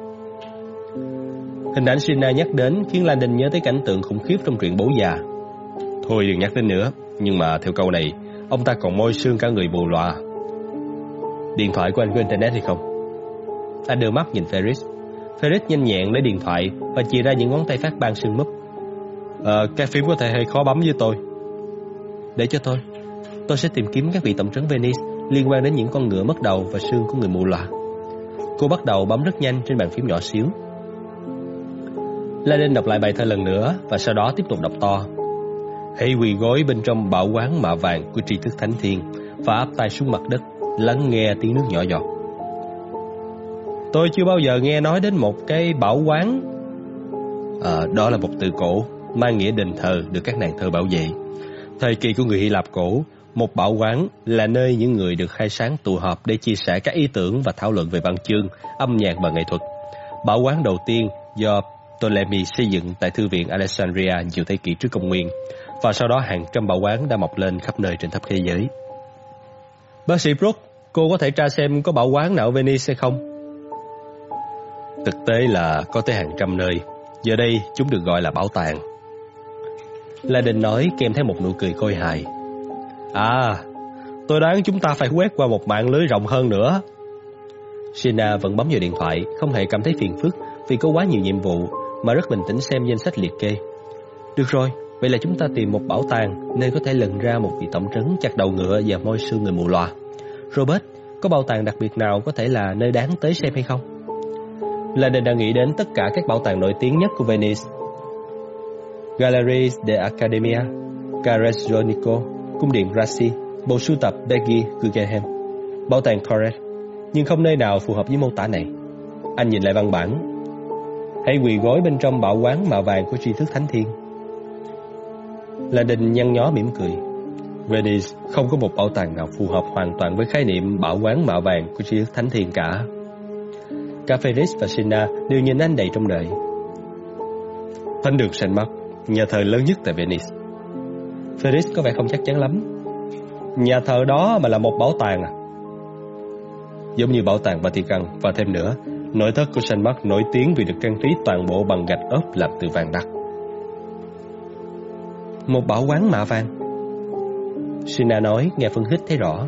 Hình ảnh Sina nhắc đến khiến Landon nhớ tới cảnh tượng khủng khiếp trong truyện bố già. Thôi đừng nhắc đến nữa, nhưng mà theo câu này, ông ta còn môi xương cả người bù loà. Điện thoại của anh có internet hay không? Anh đưa mắt nhìn Ferris. Ferris nhanh nhẹn lấy điện thoại và chia ra những ngón tay phát ban sưng múp. Ờ, cái phím có thể hơi khó bấm với tôi. Để cho tôi. Tôi sẽ tìm kiếm các vị tổng trấn Venice liên quan đến những con ngựa mất đầu và xương của người mù loà. Cô bắt đầu bấm rất nhanh trên bàn phím nhỏ xíu. Laden đọc lại bài thơ lần nữa và sau đó tiếp tục đọc to. Hãy quỳ gối bên trong bảo quán mạ vàng của tri thức thánh thiên và áp tay xuống mặt đất, lắng nghe tiếng nước nhỏ giọt. Tôi chưa bao giờ nghe nói đến một cái bảo quán. À, đó là một từ cổ mang nghĩa đền thờ được các nàng thơ bảo vệ. Thời kỳ của người Hy Lạp cổ, một bảo quán là nơi những người được khai sáng tụ họp để chia sẻ các ý tưởng và thảo luận về văn chương, âm nhạc và nghệ thuật. Bảo quán đầu tiên do Ptolemy xây dựng tại Thư viện Alexandria nhiều thế kỷ trước công nguyên, và sau đó hàng trăm bảo quán đã mọc lên khắp nơi trên khắp thế giới. Bác sĩ Brooke, cô có thể tra xem có bảo quán nào ở Venice hay không? Thực tế là có tới hàng trăm nơi, giờ đây chúng được gọi là bảo tàng. La Đình nói kèm theo một nụ cười khôi hài. À, tôi đoán chúng ta phải quét qua một mạng lưới rộng hơn nữa. Sina vẫn bấm vào điện thoại, không hề cảm thấy phiền phức vì có quá nhiều nhiệm vụ mà rất bình tĩnh xem danh sách liệt kê. Được rồi, vậy là chúng ta tìm một bảo tàng nơi có thể lần ra một vị tổng trấn chặt đầu ngựa và môi xương người mù loà. Robert, có bảo tàng đặc biệt nào có thể là nơi đáng tới xem hay không? Landon đã nghĩ đến tất cả các bảo tàng nổi tiếng nhất của Venice. Galleries de Academia, Carezonico, Cung điện Rassi, bộ sưu tập Peggy Guggenheim, bảo tàng Corret, nhưng không nơi nào phù hợp với mô tả này. Anh nhìn lại văn bản. Hãy quỳ gối bên trong bảo quán mạ vàng của tri thức thánh thiên. Là đình nhăn nhó mỉm cười. Venice không có một bảo tàng nào phù hợp hoàn toàn với khái niệm bảo quán mạ vàng của tri thức thánh thiên cả. Cả Felix và Sina đều nhìn anh đầy trong đợi. Thánh đường Saint Mark, nhà thờ lớn nhất tại Venice. Felix có vẻ không chắc chắn lắm. Nhà thờ đó mà là một bảo tàng à? Giống như bảo tàng Vatican và thêm nữa, nội thất của Saint Mark nổi tiếng vì được trang trí toàn bộ bằng gạch ốp làm từ vàng đặc. Một bảo quán mạ vàng. Sina nói nghe phân hít thấy rõ.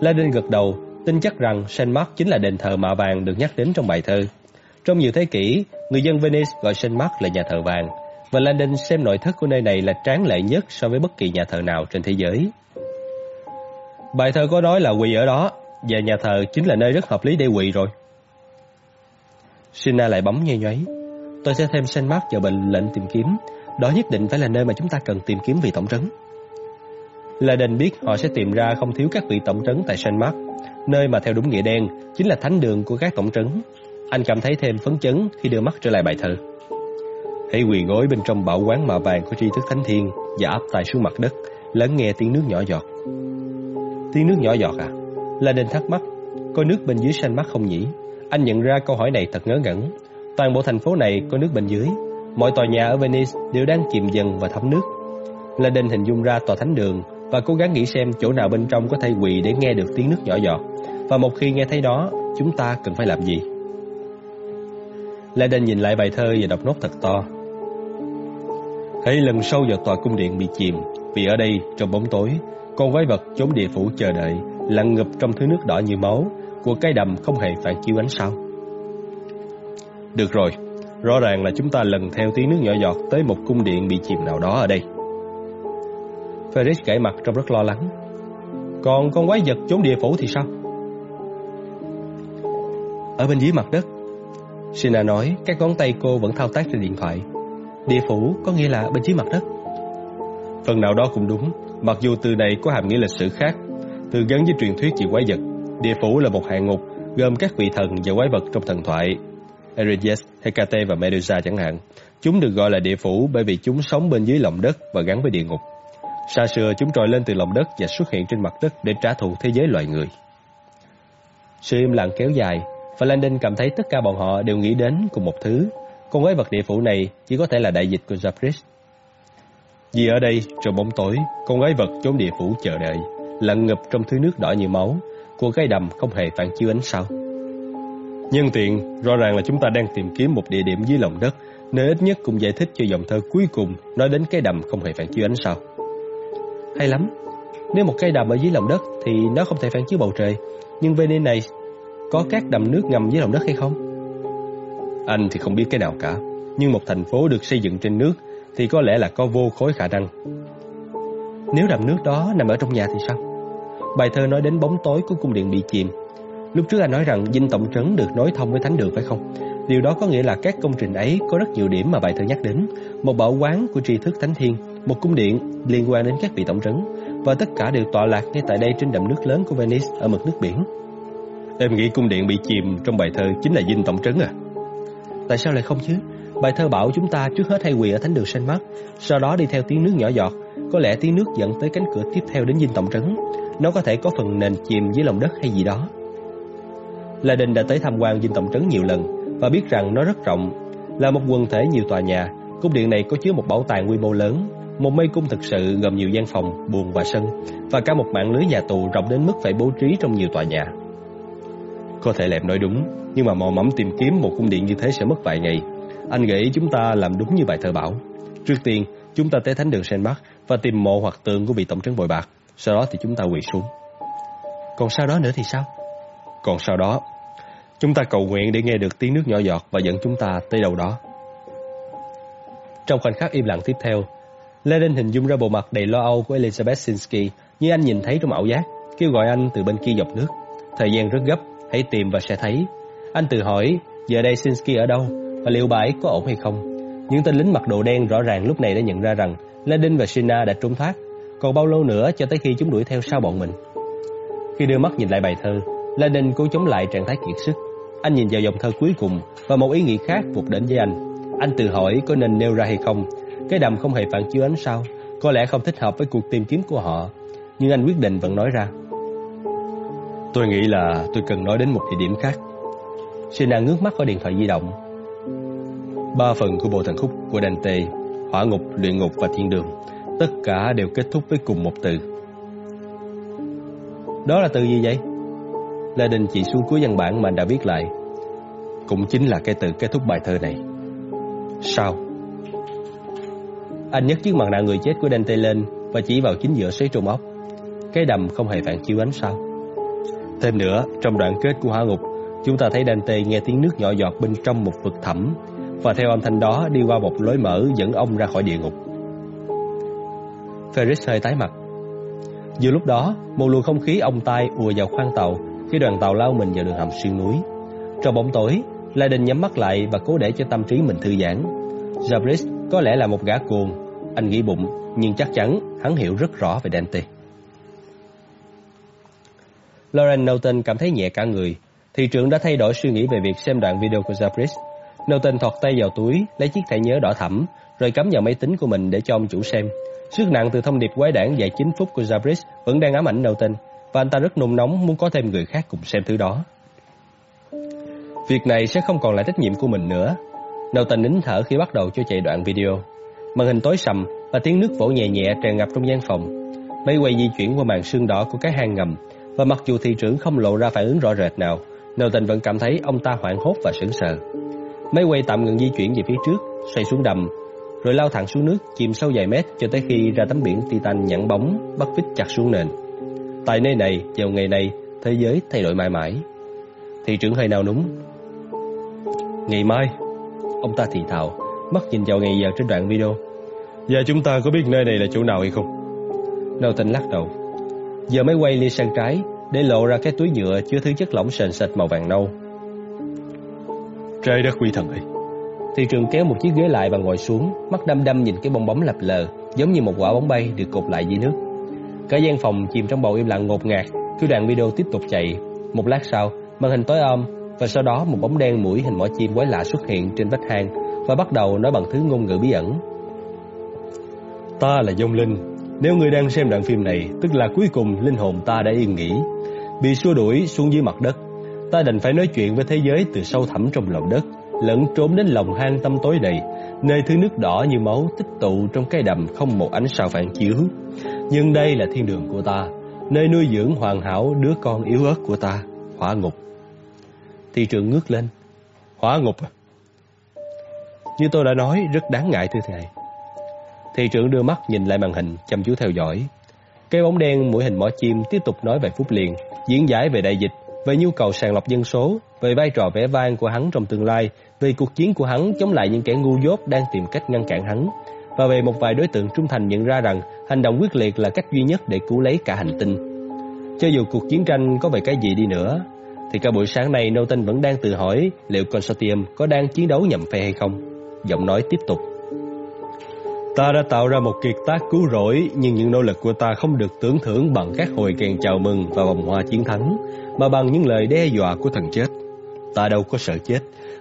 Laden gật đầu, tin chắc rằng Saint Mark chính là đền thờ mạ vàng được nhắc đến trong bài thơ. Trong nhiều thế kỷ, người dân Venice gọi Saint Mark là nhà thờ vàng, và Landon xem nội thất của nơi này là tráng lệ nhất so với bất kỳ nhà thờ nào trên thế giới. Bài thơ có nói là quỳ ở đó, và nhà thờ chính là nơi rất hợp lý để quỳ rồi. Sina lại bấm nhay nhoáy. Tôi sẽ thêm Saint Mark vào bệnh lệnh tìm kiếm. Đó nhất định phải là nơi mà chúng ta cần tìm kiếm vị tổng trấn. Laden biết họ sẽ tìm ra không thiếu các vị tổng trấn tại Saint Mark, nơi mà theo đúng nghĩa đen chính là thánh đường của các tổng trấn. Anh cảm thấy thêm phấn chấn khi đưa mắt trở lại bài thơ. Hãy quỳ gối bên trong bảo quán mạ vàng của tri thức thánh thiên và áp tay xuống mặt đất, lắng nghe tiếng nước nhỏ giọt. Tiếng nước nhỏ giọt à? Laden thắc mắc, coi nước bên dưới xanh mắt không nhỉ? Anh nhận ra câu hỏi này thật ngớ ngẩn. Toàn bộ thành phố này có nước bên dưới. Mọi tòa nhà ở Venice đều đang chìm dần và thấm nước. Laden hình dung ra tòa thánh đường và cố gắng nghĩ xem chỗ nào bên trong có thể quỳ để nghe được tiếng nước nhỏ giọt. Và một khi nghe thấy đó, chúng ta cần phải làm gì? Laden nhìn lại bài thơ và đọc nốt thật to. Hãy lần sâu vào tòa cung điện bị chìm, vì ở đây, trong bóng tối, con quái vật chốn địa phủ chờ đợi, lặn ngập trong thứ nước đỏ như máu, của cái đầm không hề phản chiếu ánh sao. Được rồi, rõ ràng là chúng ta lần theo tiếng nước nhỏ giọt tới một cung điện bị chìm nào đó ở đây. Ferris gãy mặt trông rất lo lắng. Còn con quái vật trốn địa phủ thì sao? Ở bên dưới mặt đất. Sina nói, các ngón tay cô vẫn thao tác trên điện thoại. Địa phủ có nghĩa là bên dưới mặt đất. Phần nào đó cũng đúng, mặc dù từ này có hàm nghĩa lịch sử khác, từ gắn với truyền thuyết về quái vật. Địa phủ là một hạng ngục gồm các vị thần và quái vật trong thần thoại. Erides, Hecate và Medusa chẳng hạn. Chúng được gọi là địa phủ bởi vì chúng sống bên dưới lòng đất và gắn với địa ngục. Xa xưa chúng trồi lên từ lòng đất và xuất hiện trên mặt đất để trả thù thế giới loài người. Sự im lặng kéo dài, và Landon cảm thấy tất cả bọn họ đều nghĩ đến cùng một thứ. Con quái vật địa phủ này chỉ có thể là đại dịch của Zabris. Vì ở đây, trong bóng tối, con quái vật trốn địa phủ chờ đợi, lặn ngập trong thứ nước đỏ như máu, của cái đầm không hề phản chiếu ánh sao. Nhân tiện, rõ ràng là chúng ta đang tìm kiếm một địa điểm dưới lòng đất, nơi ít nhất cũng giải thích cho dòng thơ cuối cùng nói đến cái đầm không hề phản chiếu ánh sao. Hay lắm, nếu một cây đầm ở dưới lòng đất thì nó không thể phản chiếu bầu trời, nhưng Venice này có các đầm nước ngầm dưới lòng đất hay không? Anh thì không biết cái nào cả, nhưng một thành phố được xây dựng trên nước thì có lẽ là có vô khối khả năng. Nếu đầm nước đó nằm ở trong nhà thì sao? Bài thơ nói đến bóng tối của cung điện bị chìm. Lúc trước anh nói rằng dinh tổng trấn được nối thông với thánh đường phải không? Điều đó có nghĩa là các công trình ấy có rất nhiều điểm mà bài thơ nhắc đến. Một bảo quán của tri thức thánh thiên, một cung điện liên quan đến các vị tổng trấn, và tất cả đều tọa lạc ngay tại đây trên đầm nước lớn của Venice ở mực nước biển. Em nghĩ cung điện bị chìm trong bài thơ chính là dinh tổng trấn à? Tại sao lại không chứ? Bài thơ bảo chúng ta trước hết hay quỳ ở thánh đường Saint Mark, sau đó đi theo tiếng nước nhỏ giọt. Có lẽ tiếng nước dẫn tới cánh cửa tiếp theo đến dinh tổng trấn. Nó có thể có phần nền chìm dưới lòng đất hay gì đó. La Đình đã tới tham quan dinh tổng trấn nhiều lần và biết rằng nó rất rộng, là một quần thể nhiều tòa nhà. Cung điện này có chứa một bảo tàng quy mô lớn, một mê cung thực sự gồm nhiều gian phòng, buồng và sân, và cả một mạng lưới nhà tù rộng đến mức phải bố trí trong nhiều tòa nhà. Có thể em nói đúng, nhưng mà mò mẫm tìm kiếm một cung điện như thế sẽ mất vài ngày. Anh nghĩ chúng ta làm đúng như bài thơ bảo. Trước tiên, chúng ta tới thánh đường Saint Mark và tìm mộ hoặc tượng của vị tổng trấn bội bạc. Sau đó thì chúng ta quỳ xuống. Còn sau đó nữa thì sao? Còn sau đó, chúng ta cầu nguyện để nghe được tiếng nước nhỏ giọt và dẫn chúng ta tới đâu đó. Trong khoảnh khắc im lặng tiếp theo, Lenin hình dung ra bộ mặt đầy lo âu của Elizabeth Sinsky như anh nhìn thấy trong ảo giác, kêu gọi anh từ bên kia dọc nước. Thời gian rất gấp, hãy tìm và sẽ thấy. Anh tự hỏi, giờ đây Sinsky ở đâu và liệu bà ấy có ổn hay không? Những tên lính mặc đồ đen rõ ràng lúc này đã nhận ra rằng Ladin và Sina đã trốn thoát. Còn bao lâu nữa cho tới khi chúng đuổi theo sau bọn mình? Khi đưa mắt nhìn lại bài thơ, Ladin cố chống lại trạng thái kiệt sức. Anh nhìn vào dòng thơ cuối cùng và một ý nghĩ khác vụt đến với anh. Anh tự hỏi có nên nêu ra hay không. Cái đầm không hề phản chiếu ánh sao, có lẽ không thích hợp với cuộc tìm kiếm của họ. Nhưng anh quyết định vẫn nói ra. Tôi nghĩ là tôi cần nói đến một địa điểm khác. Sina ngước mắt vào điện thoại di động. Ba phần của bộ thần khúc của Dante, hỏa ngục, luyện ngục và thiên đường, tất cả đều kết thúc với cùng một từ. Đó là từ gì vậy? Lê Đình chỉ xuống cuối văn bản mà anh đã viết lại. Cũng chính là cái từ kết thúc bài thơ này. Sao? Anh nhấc chiếc mặt nạ người chết của Dante lên và chỉ vào chính giữa xoáy trùng ốc. Cái đầm không hề phản chiếu ánh sao. Thêm nữa, trong đoạn kết của hỏa ngục, chúng ta thấy Dante nghe tiếng nước nhỏ giọt bên trong một vực thẳm và theo âm thanh đó đi qua một lối mở dẫn ông ra khỏi địa ngục. Ferris hơi tái mặt. Vừa lúc đó, một luồng không khí ông tai ùa vào khoang tàu khi đoàn tàu lao mình vào đường hầm xuyên núi. Trong bóng tối, Laden nhắm mắt lại và cố để cho tâm trí mình thư giãn. Jabris có lẽ là một gã cuồng, anh nghĩ bụng, nhưng chắc chắn hắn hiểu rất rõ về Dante. Lauren Norton cảm thấy nhẹ cả người. Thị trưởng đã thay đổi suy nghĩ về việc xem đoạn video của Zabris. Norton thọt tay vào túi, lấy chiếc thẻ nhớ đỏ thẫm, rồi cắm vào máy tính của mình để cho ông chủ xem. Sức nặng từ thông điệp quái đản dài 9 phút của Zabris vẫn đang ám ảnh Norton, và anh ta rất nôn nóng muốn có thêm người khác cùng xem thứ đó. Việc này sẽ không còn là trách nhiệm của mình nữa. Norton nín thở khi bắt đầu cho chạy đoạn video. Màn hình tối sầm và tiếng nước vỗ nhẹ nhẹ tràn ngập trong gian phòng. Máy quay di chuyển qua màn sương đỏ của cái hang ngầm, và mặc dù thị trưởng không lộ ra phản ứng rõ rệt nào, Norton vẫn cảm thấy ông ta hoảng hốt và sững sờ. Máy quay tạm ngừng di chuyển về phía trước, xoay xuống đầm, rồi lao thẳng xuống nước, chìm sâu vài mét cho tới khi ra tấm biển Titan nhẵn bóng, bắt vít chặt xuống nền. Tại nơi này, vào ngày này, thế giới thay đổi mãi mãi. Thị trưởng hơi nào núng. Ngày mai, ông ta thì thào, mắt nhìn vào ngày giờ trên đoạn video. Giờ chúng ta có biết nơi này là chỗ nào hay không? Norton lắc đầu. Giờ máy quay lia sang trái, để lộ ra cái túi nhựa chứa thứ chất lỏng sền sệt màu vàng nâu. Trái đất quy thần ơi! Thị trường kéo một chiếc ghế lại và ngồi xuống, mắt đăm đăm nhìn cái bong bóng lập lờ, giống như một quả bóng bay được cột lại dưới nước. Cả gian phòng chìm trong bầu im lặng ngột ngạt, khi đoạn video tiếp tục chạy. Một lát sau, màn hình tối om và sau đó một bóng đen mũi hình mỏ chim quái lạ xuất hiện trên vách hang và bắt đầu nói bằng thứ ngôn ngữ bí ẩn. Ta là Dông Linh, nếu người đang xem đoạn phim này, tức là cuối cùng linh hồn ta đã yên nghỉ, bị xua đuổi xuống dưới mặt đất. Ta đành phải nói chuyện với thế giới từ sâu thẳm trong lòng đất, lẫn trốn đến lòng hang tâm tối đầy, nơi thứ nước đỏ như máu tích tụ trong cái đầm không một ánh sao phản chiếu. Nhưng đây là thiên đường của ta, nơi nuôi dưỡng hoàn hảo đứa con yếu ớt của ta, hỏa ngục. Thị trường ngước lên. Hỏa ngục à? Như tôi đã nói, rất đáng ngại thưa thầy. Thị trưởng đưa mắt nhìn lại màn hình, chăm chú theo dõi. Cái bóng đen mũi hình mỏ chim tiếp tục nói vài phút liền, diễn giải về đại dịch, về nhu cầu sàng lọc dân số, về vai trò vẻ vang của hắn trong tương lai, về cuộc chiến của hắn chống lại những kẻ ngu dốt đang tìm cách ngăn cản hắn, và về một vài đối tượng trung thành nhận ra rằng hành động quyết liệt là cách duy nhất để cứu lấy cả hành tinh. Cho dù cuộc chiến tranh có về cái gì đi nữa, thì cả buổi sáng nay Tinh vẫn đang tự hỏi liệu consortium có đang chiến đấu nhầm phe hay không. Giọng nói tiếp tục. Ta đã tạo ra một kiệt tác cứu rỗi, nhưng những nỗ lực của ta không được tưởng thưởng bằng các hồi kèn chào mừng và vòng hoa chiến thắng, mà bằng những lời đe dọa của thần chết. Ta đâu có sợ chết,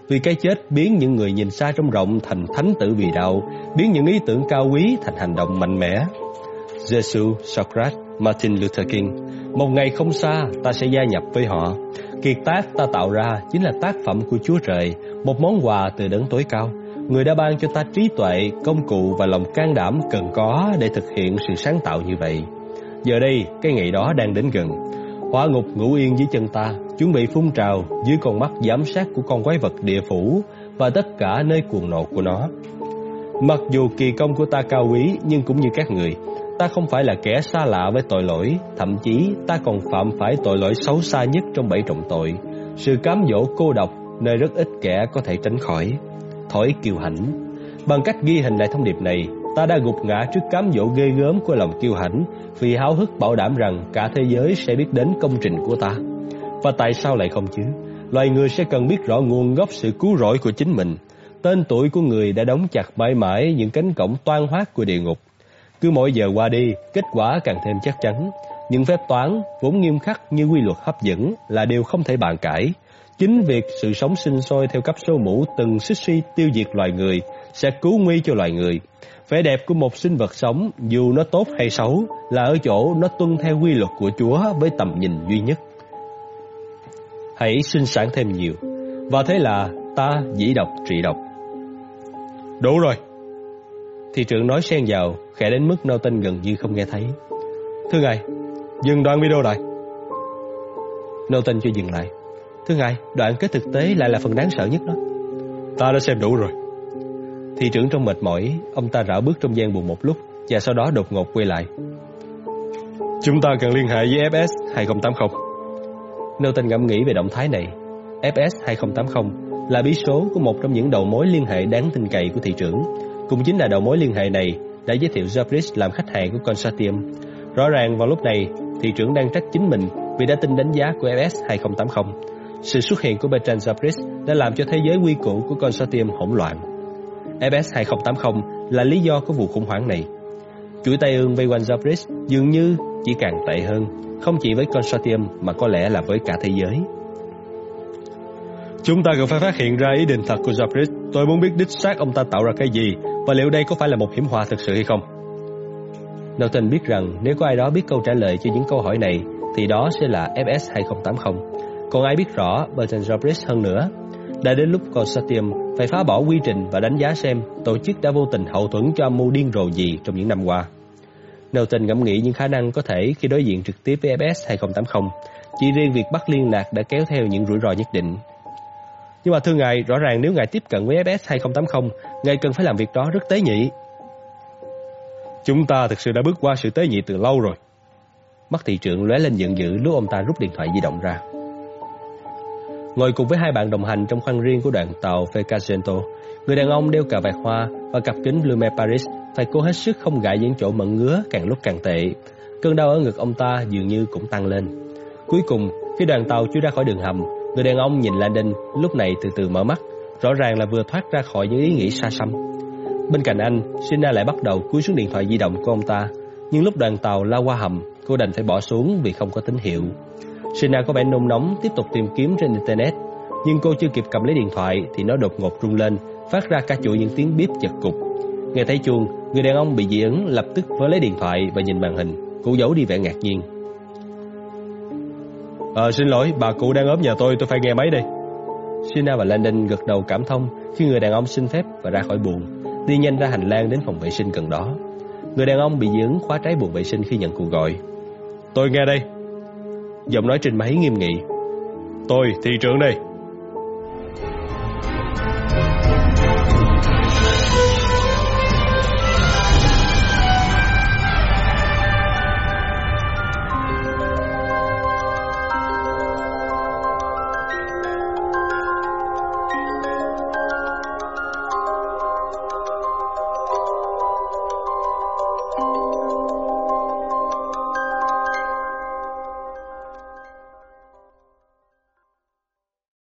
vì cái chết biến những người nhìn xa trong rộng thành thánh tử vì đạo, biến những ý tưởng cao quý thành hành động mạnh mẽ. Jesus, Socrates, Martin Luther King, một ngày không xa ta sẽ gia nhập với họ. Kiệt tác ta tạo ra chính là tác phẩm của Chúa Trời, một món quà từ đấng tối cao. Người đã ban cho ta trí tuệ, công cụ và lòng can đảm cần có để thực hiện sự sáng tạo như vậy. Giờ đây, cái ngày đó đang đến gần. Hỏa ngục ngủ yên dưới chân ta, chuẩn bị phun trào dưới con mắt giám sát của con quái vật địa phủ và tất cả nơi cuồng nộ của nó. Mặc dù kỳ công của ta cao quý nhưng cũng như các người, ta không phải là kẻ xa lạ với tội lỗi, thậm chí ta còn phạm phải tội lỗi xấu xa nhất trong bảy trọng tội, sự cám dỗ cô độc nơi rất ít kẻ có thể tránh khỏi. Thổi kiêu hãnh Bằng cách ghi hình lại thông điệp này, ta đã gục ngã trước cám dỗ ghê gớm của lòng kiêu hãnh vì háo hức bảo đảm rằng cả thế giới sẽ biết đến công trình của ta. Và tại sao lại không chứ? Loài người sẽ cần biết rõ nguồn gốc sự cứu rỗi của chính mình. Tên tuổi của người đã đóng chặt mãi mãi những cánh cổng toan hoác của địa ngục. Cứ mỗi giờ qua đi, kết quả càng thêm chắc chắn. Những phép toán vốn nghiêm khắc như quy luật hấp dẫn là điều không thể bàn cãi. Chính việc sự sống sinh sôi theo cấp số mũ từng xích suy tiêu diệt loài người sẽ cứu nguy cho loài người. Vẻ đẹp của một sinh vật sống, dù nó tốt hay xấu, là ở chỗ nó tuân theo quy luật của Chúa với tầm nhìn duy nhất. Hãy sinh sản thêm nhiều, và thế là ta dĩ độc trị độc. Đủ rồi. Thị trưởng nói xen vào, khẽ đến mức Norton gần như không nghe thấy. Thưa ngài, dừng đoạn video lại. Norton cho dừng lại. Thưa ngài, đoạn kết thực tế lại là phần đáng sợ nhất đó. Ta đã xem đủ rồi. Thị trưởng trong mệt mỏi, ông ta rảo bước trong gian buồn một lúc và sau đó đột ngột quay lại. Chúng ta cần liên hệ với FS 2080. Norton ngẫm nghĩ về động thái này. FS 2080 là bí số của một trong những đầu mối liên hệ đáng tin cậy của thị trưởng. Cũng chính là đầu mối liên hệ này đã giới thiệu Jabris làm khách hàng của consortium. Rõ ràng vào lúc này, thị trưởng đang trách chính mình vì đã tin đánh giá của FS 2080. Sự xuất hiện của Bertrand Jabris đã làm cho thế giới quy củ của consortium hỗn loạn. FS 2080 là lý do của vụ khủng hoảng này. Chuỗi tay ương vây quanh Jabris dường như chỉ càng tệ hơn, không chỉ với consortium mà có lẽ là với cả thế giới. Chúng ta cần phải phát hiện ra ý định thật của Jabris. Tôi muốn biết đích xác ông ta tạo ra cái gì và liệu đây có phải là một hiểm họa thực sự hay không. Norton biết rằng nếu có ai đó biết câu trả lời cho những câu hỏi này thì đó sẽ là FS 2080. Còn ai biết rõ Bertrand Jabris hơn nữa đã đến lúc consortium phải phá bỏ quy trình và đánh giá xem tổ chức đã vô tình hậu thuẫn cho âm mưu điên rồ gì trong những năm qua. Nelson ngẫm nghĩ những khả năng có thể khi đối diện trực tiếp với FS 2080. Chỉ riêng việc bắt liên lạc đã kéo theo những rủi ro nhất định. Nhưng mà thưa ngài, rõ ràng nếu ngài tiếp cận với FS 2080, ngài cần phải làm việc đó rất tế nhị. Chúng ta thực sự đã bước qua sự tế nhị từ lâu rồi. Mắt thị trưởng lóe lên giận dữ lúc ông ta rút điện thoại di động ra. Ngồi cùng với hai bạn đồng hành trong khoang riêng của đoàn tàu Fecagento, người đàn ông đeo cà vạt hoa và cặp kính Blume Paris phải cố hết sức không gãi những chỗ mận ngứa càng lúc càng tệ. Cơn đau ở ngực ông ta dường như cũng tăng lên. Cuối cùng, khi đoàn tàu chưa ra khỏi đường hầm, người đàn ông nhìn Landon lúc này từ từ mở mắt, rõ ràng là vừa thoát ra khỏi những ý nghĩ xa xăm. Bên cạnh anh, Sina lại bắt đầu cúi xuống điện thoại di động của ông ta, nhưng lúc đoàn tàu lao qua hầm, cô đành phải bỏ xuống vì không có tín hiệu. Sina có vẻ nôn nóng tiếp tục tìm kiếm trên Internet, nhưng cô chưa kịp cầm lấy điện thoại thì nó đột ngột rung lên, phát ra cả chuỗi những tiếng bíp giật cục. Nghe thấy chuông, Người đàn ông bị dị ứng lập tức vớ lấy điện thoại và nhìn màn hình, cụ giấu đi vẻ ngạc nhiên. Ờ, xin lỗi, bà cụ đang ốm nhà tôi, tôi phải nghe máy đây. Sina và Landon gật đầu cảm thông khi người đàn ông xin phép và ra khỏi buồng, đi nhanh ra hành lang đến phòng vệ sinh gần đó. Người đàn ông bị dị ứng khóa trái buồng vệ sinh khi nhận cuộc gọi. Tôi nghe đây. Giọng nói trên máy nghiêm nghị. Tôi, thị trưởng đây.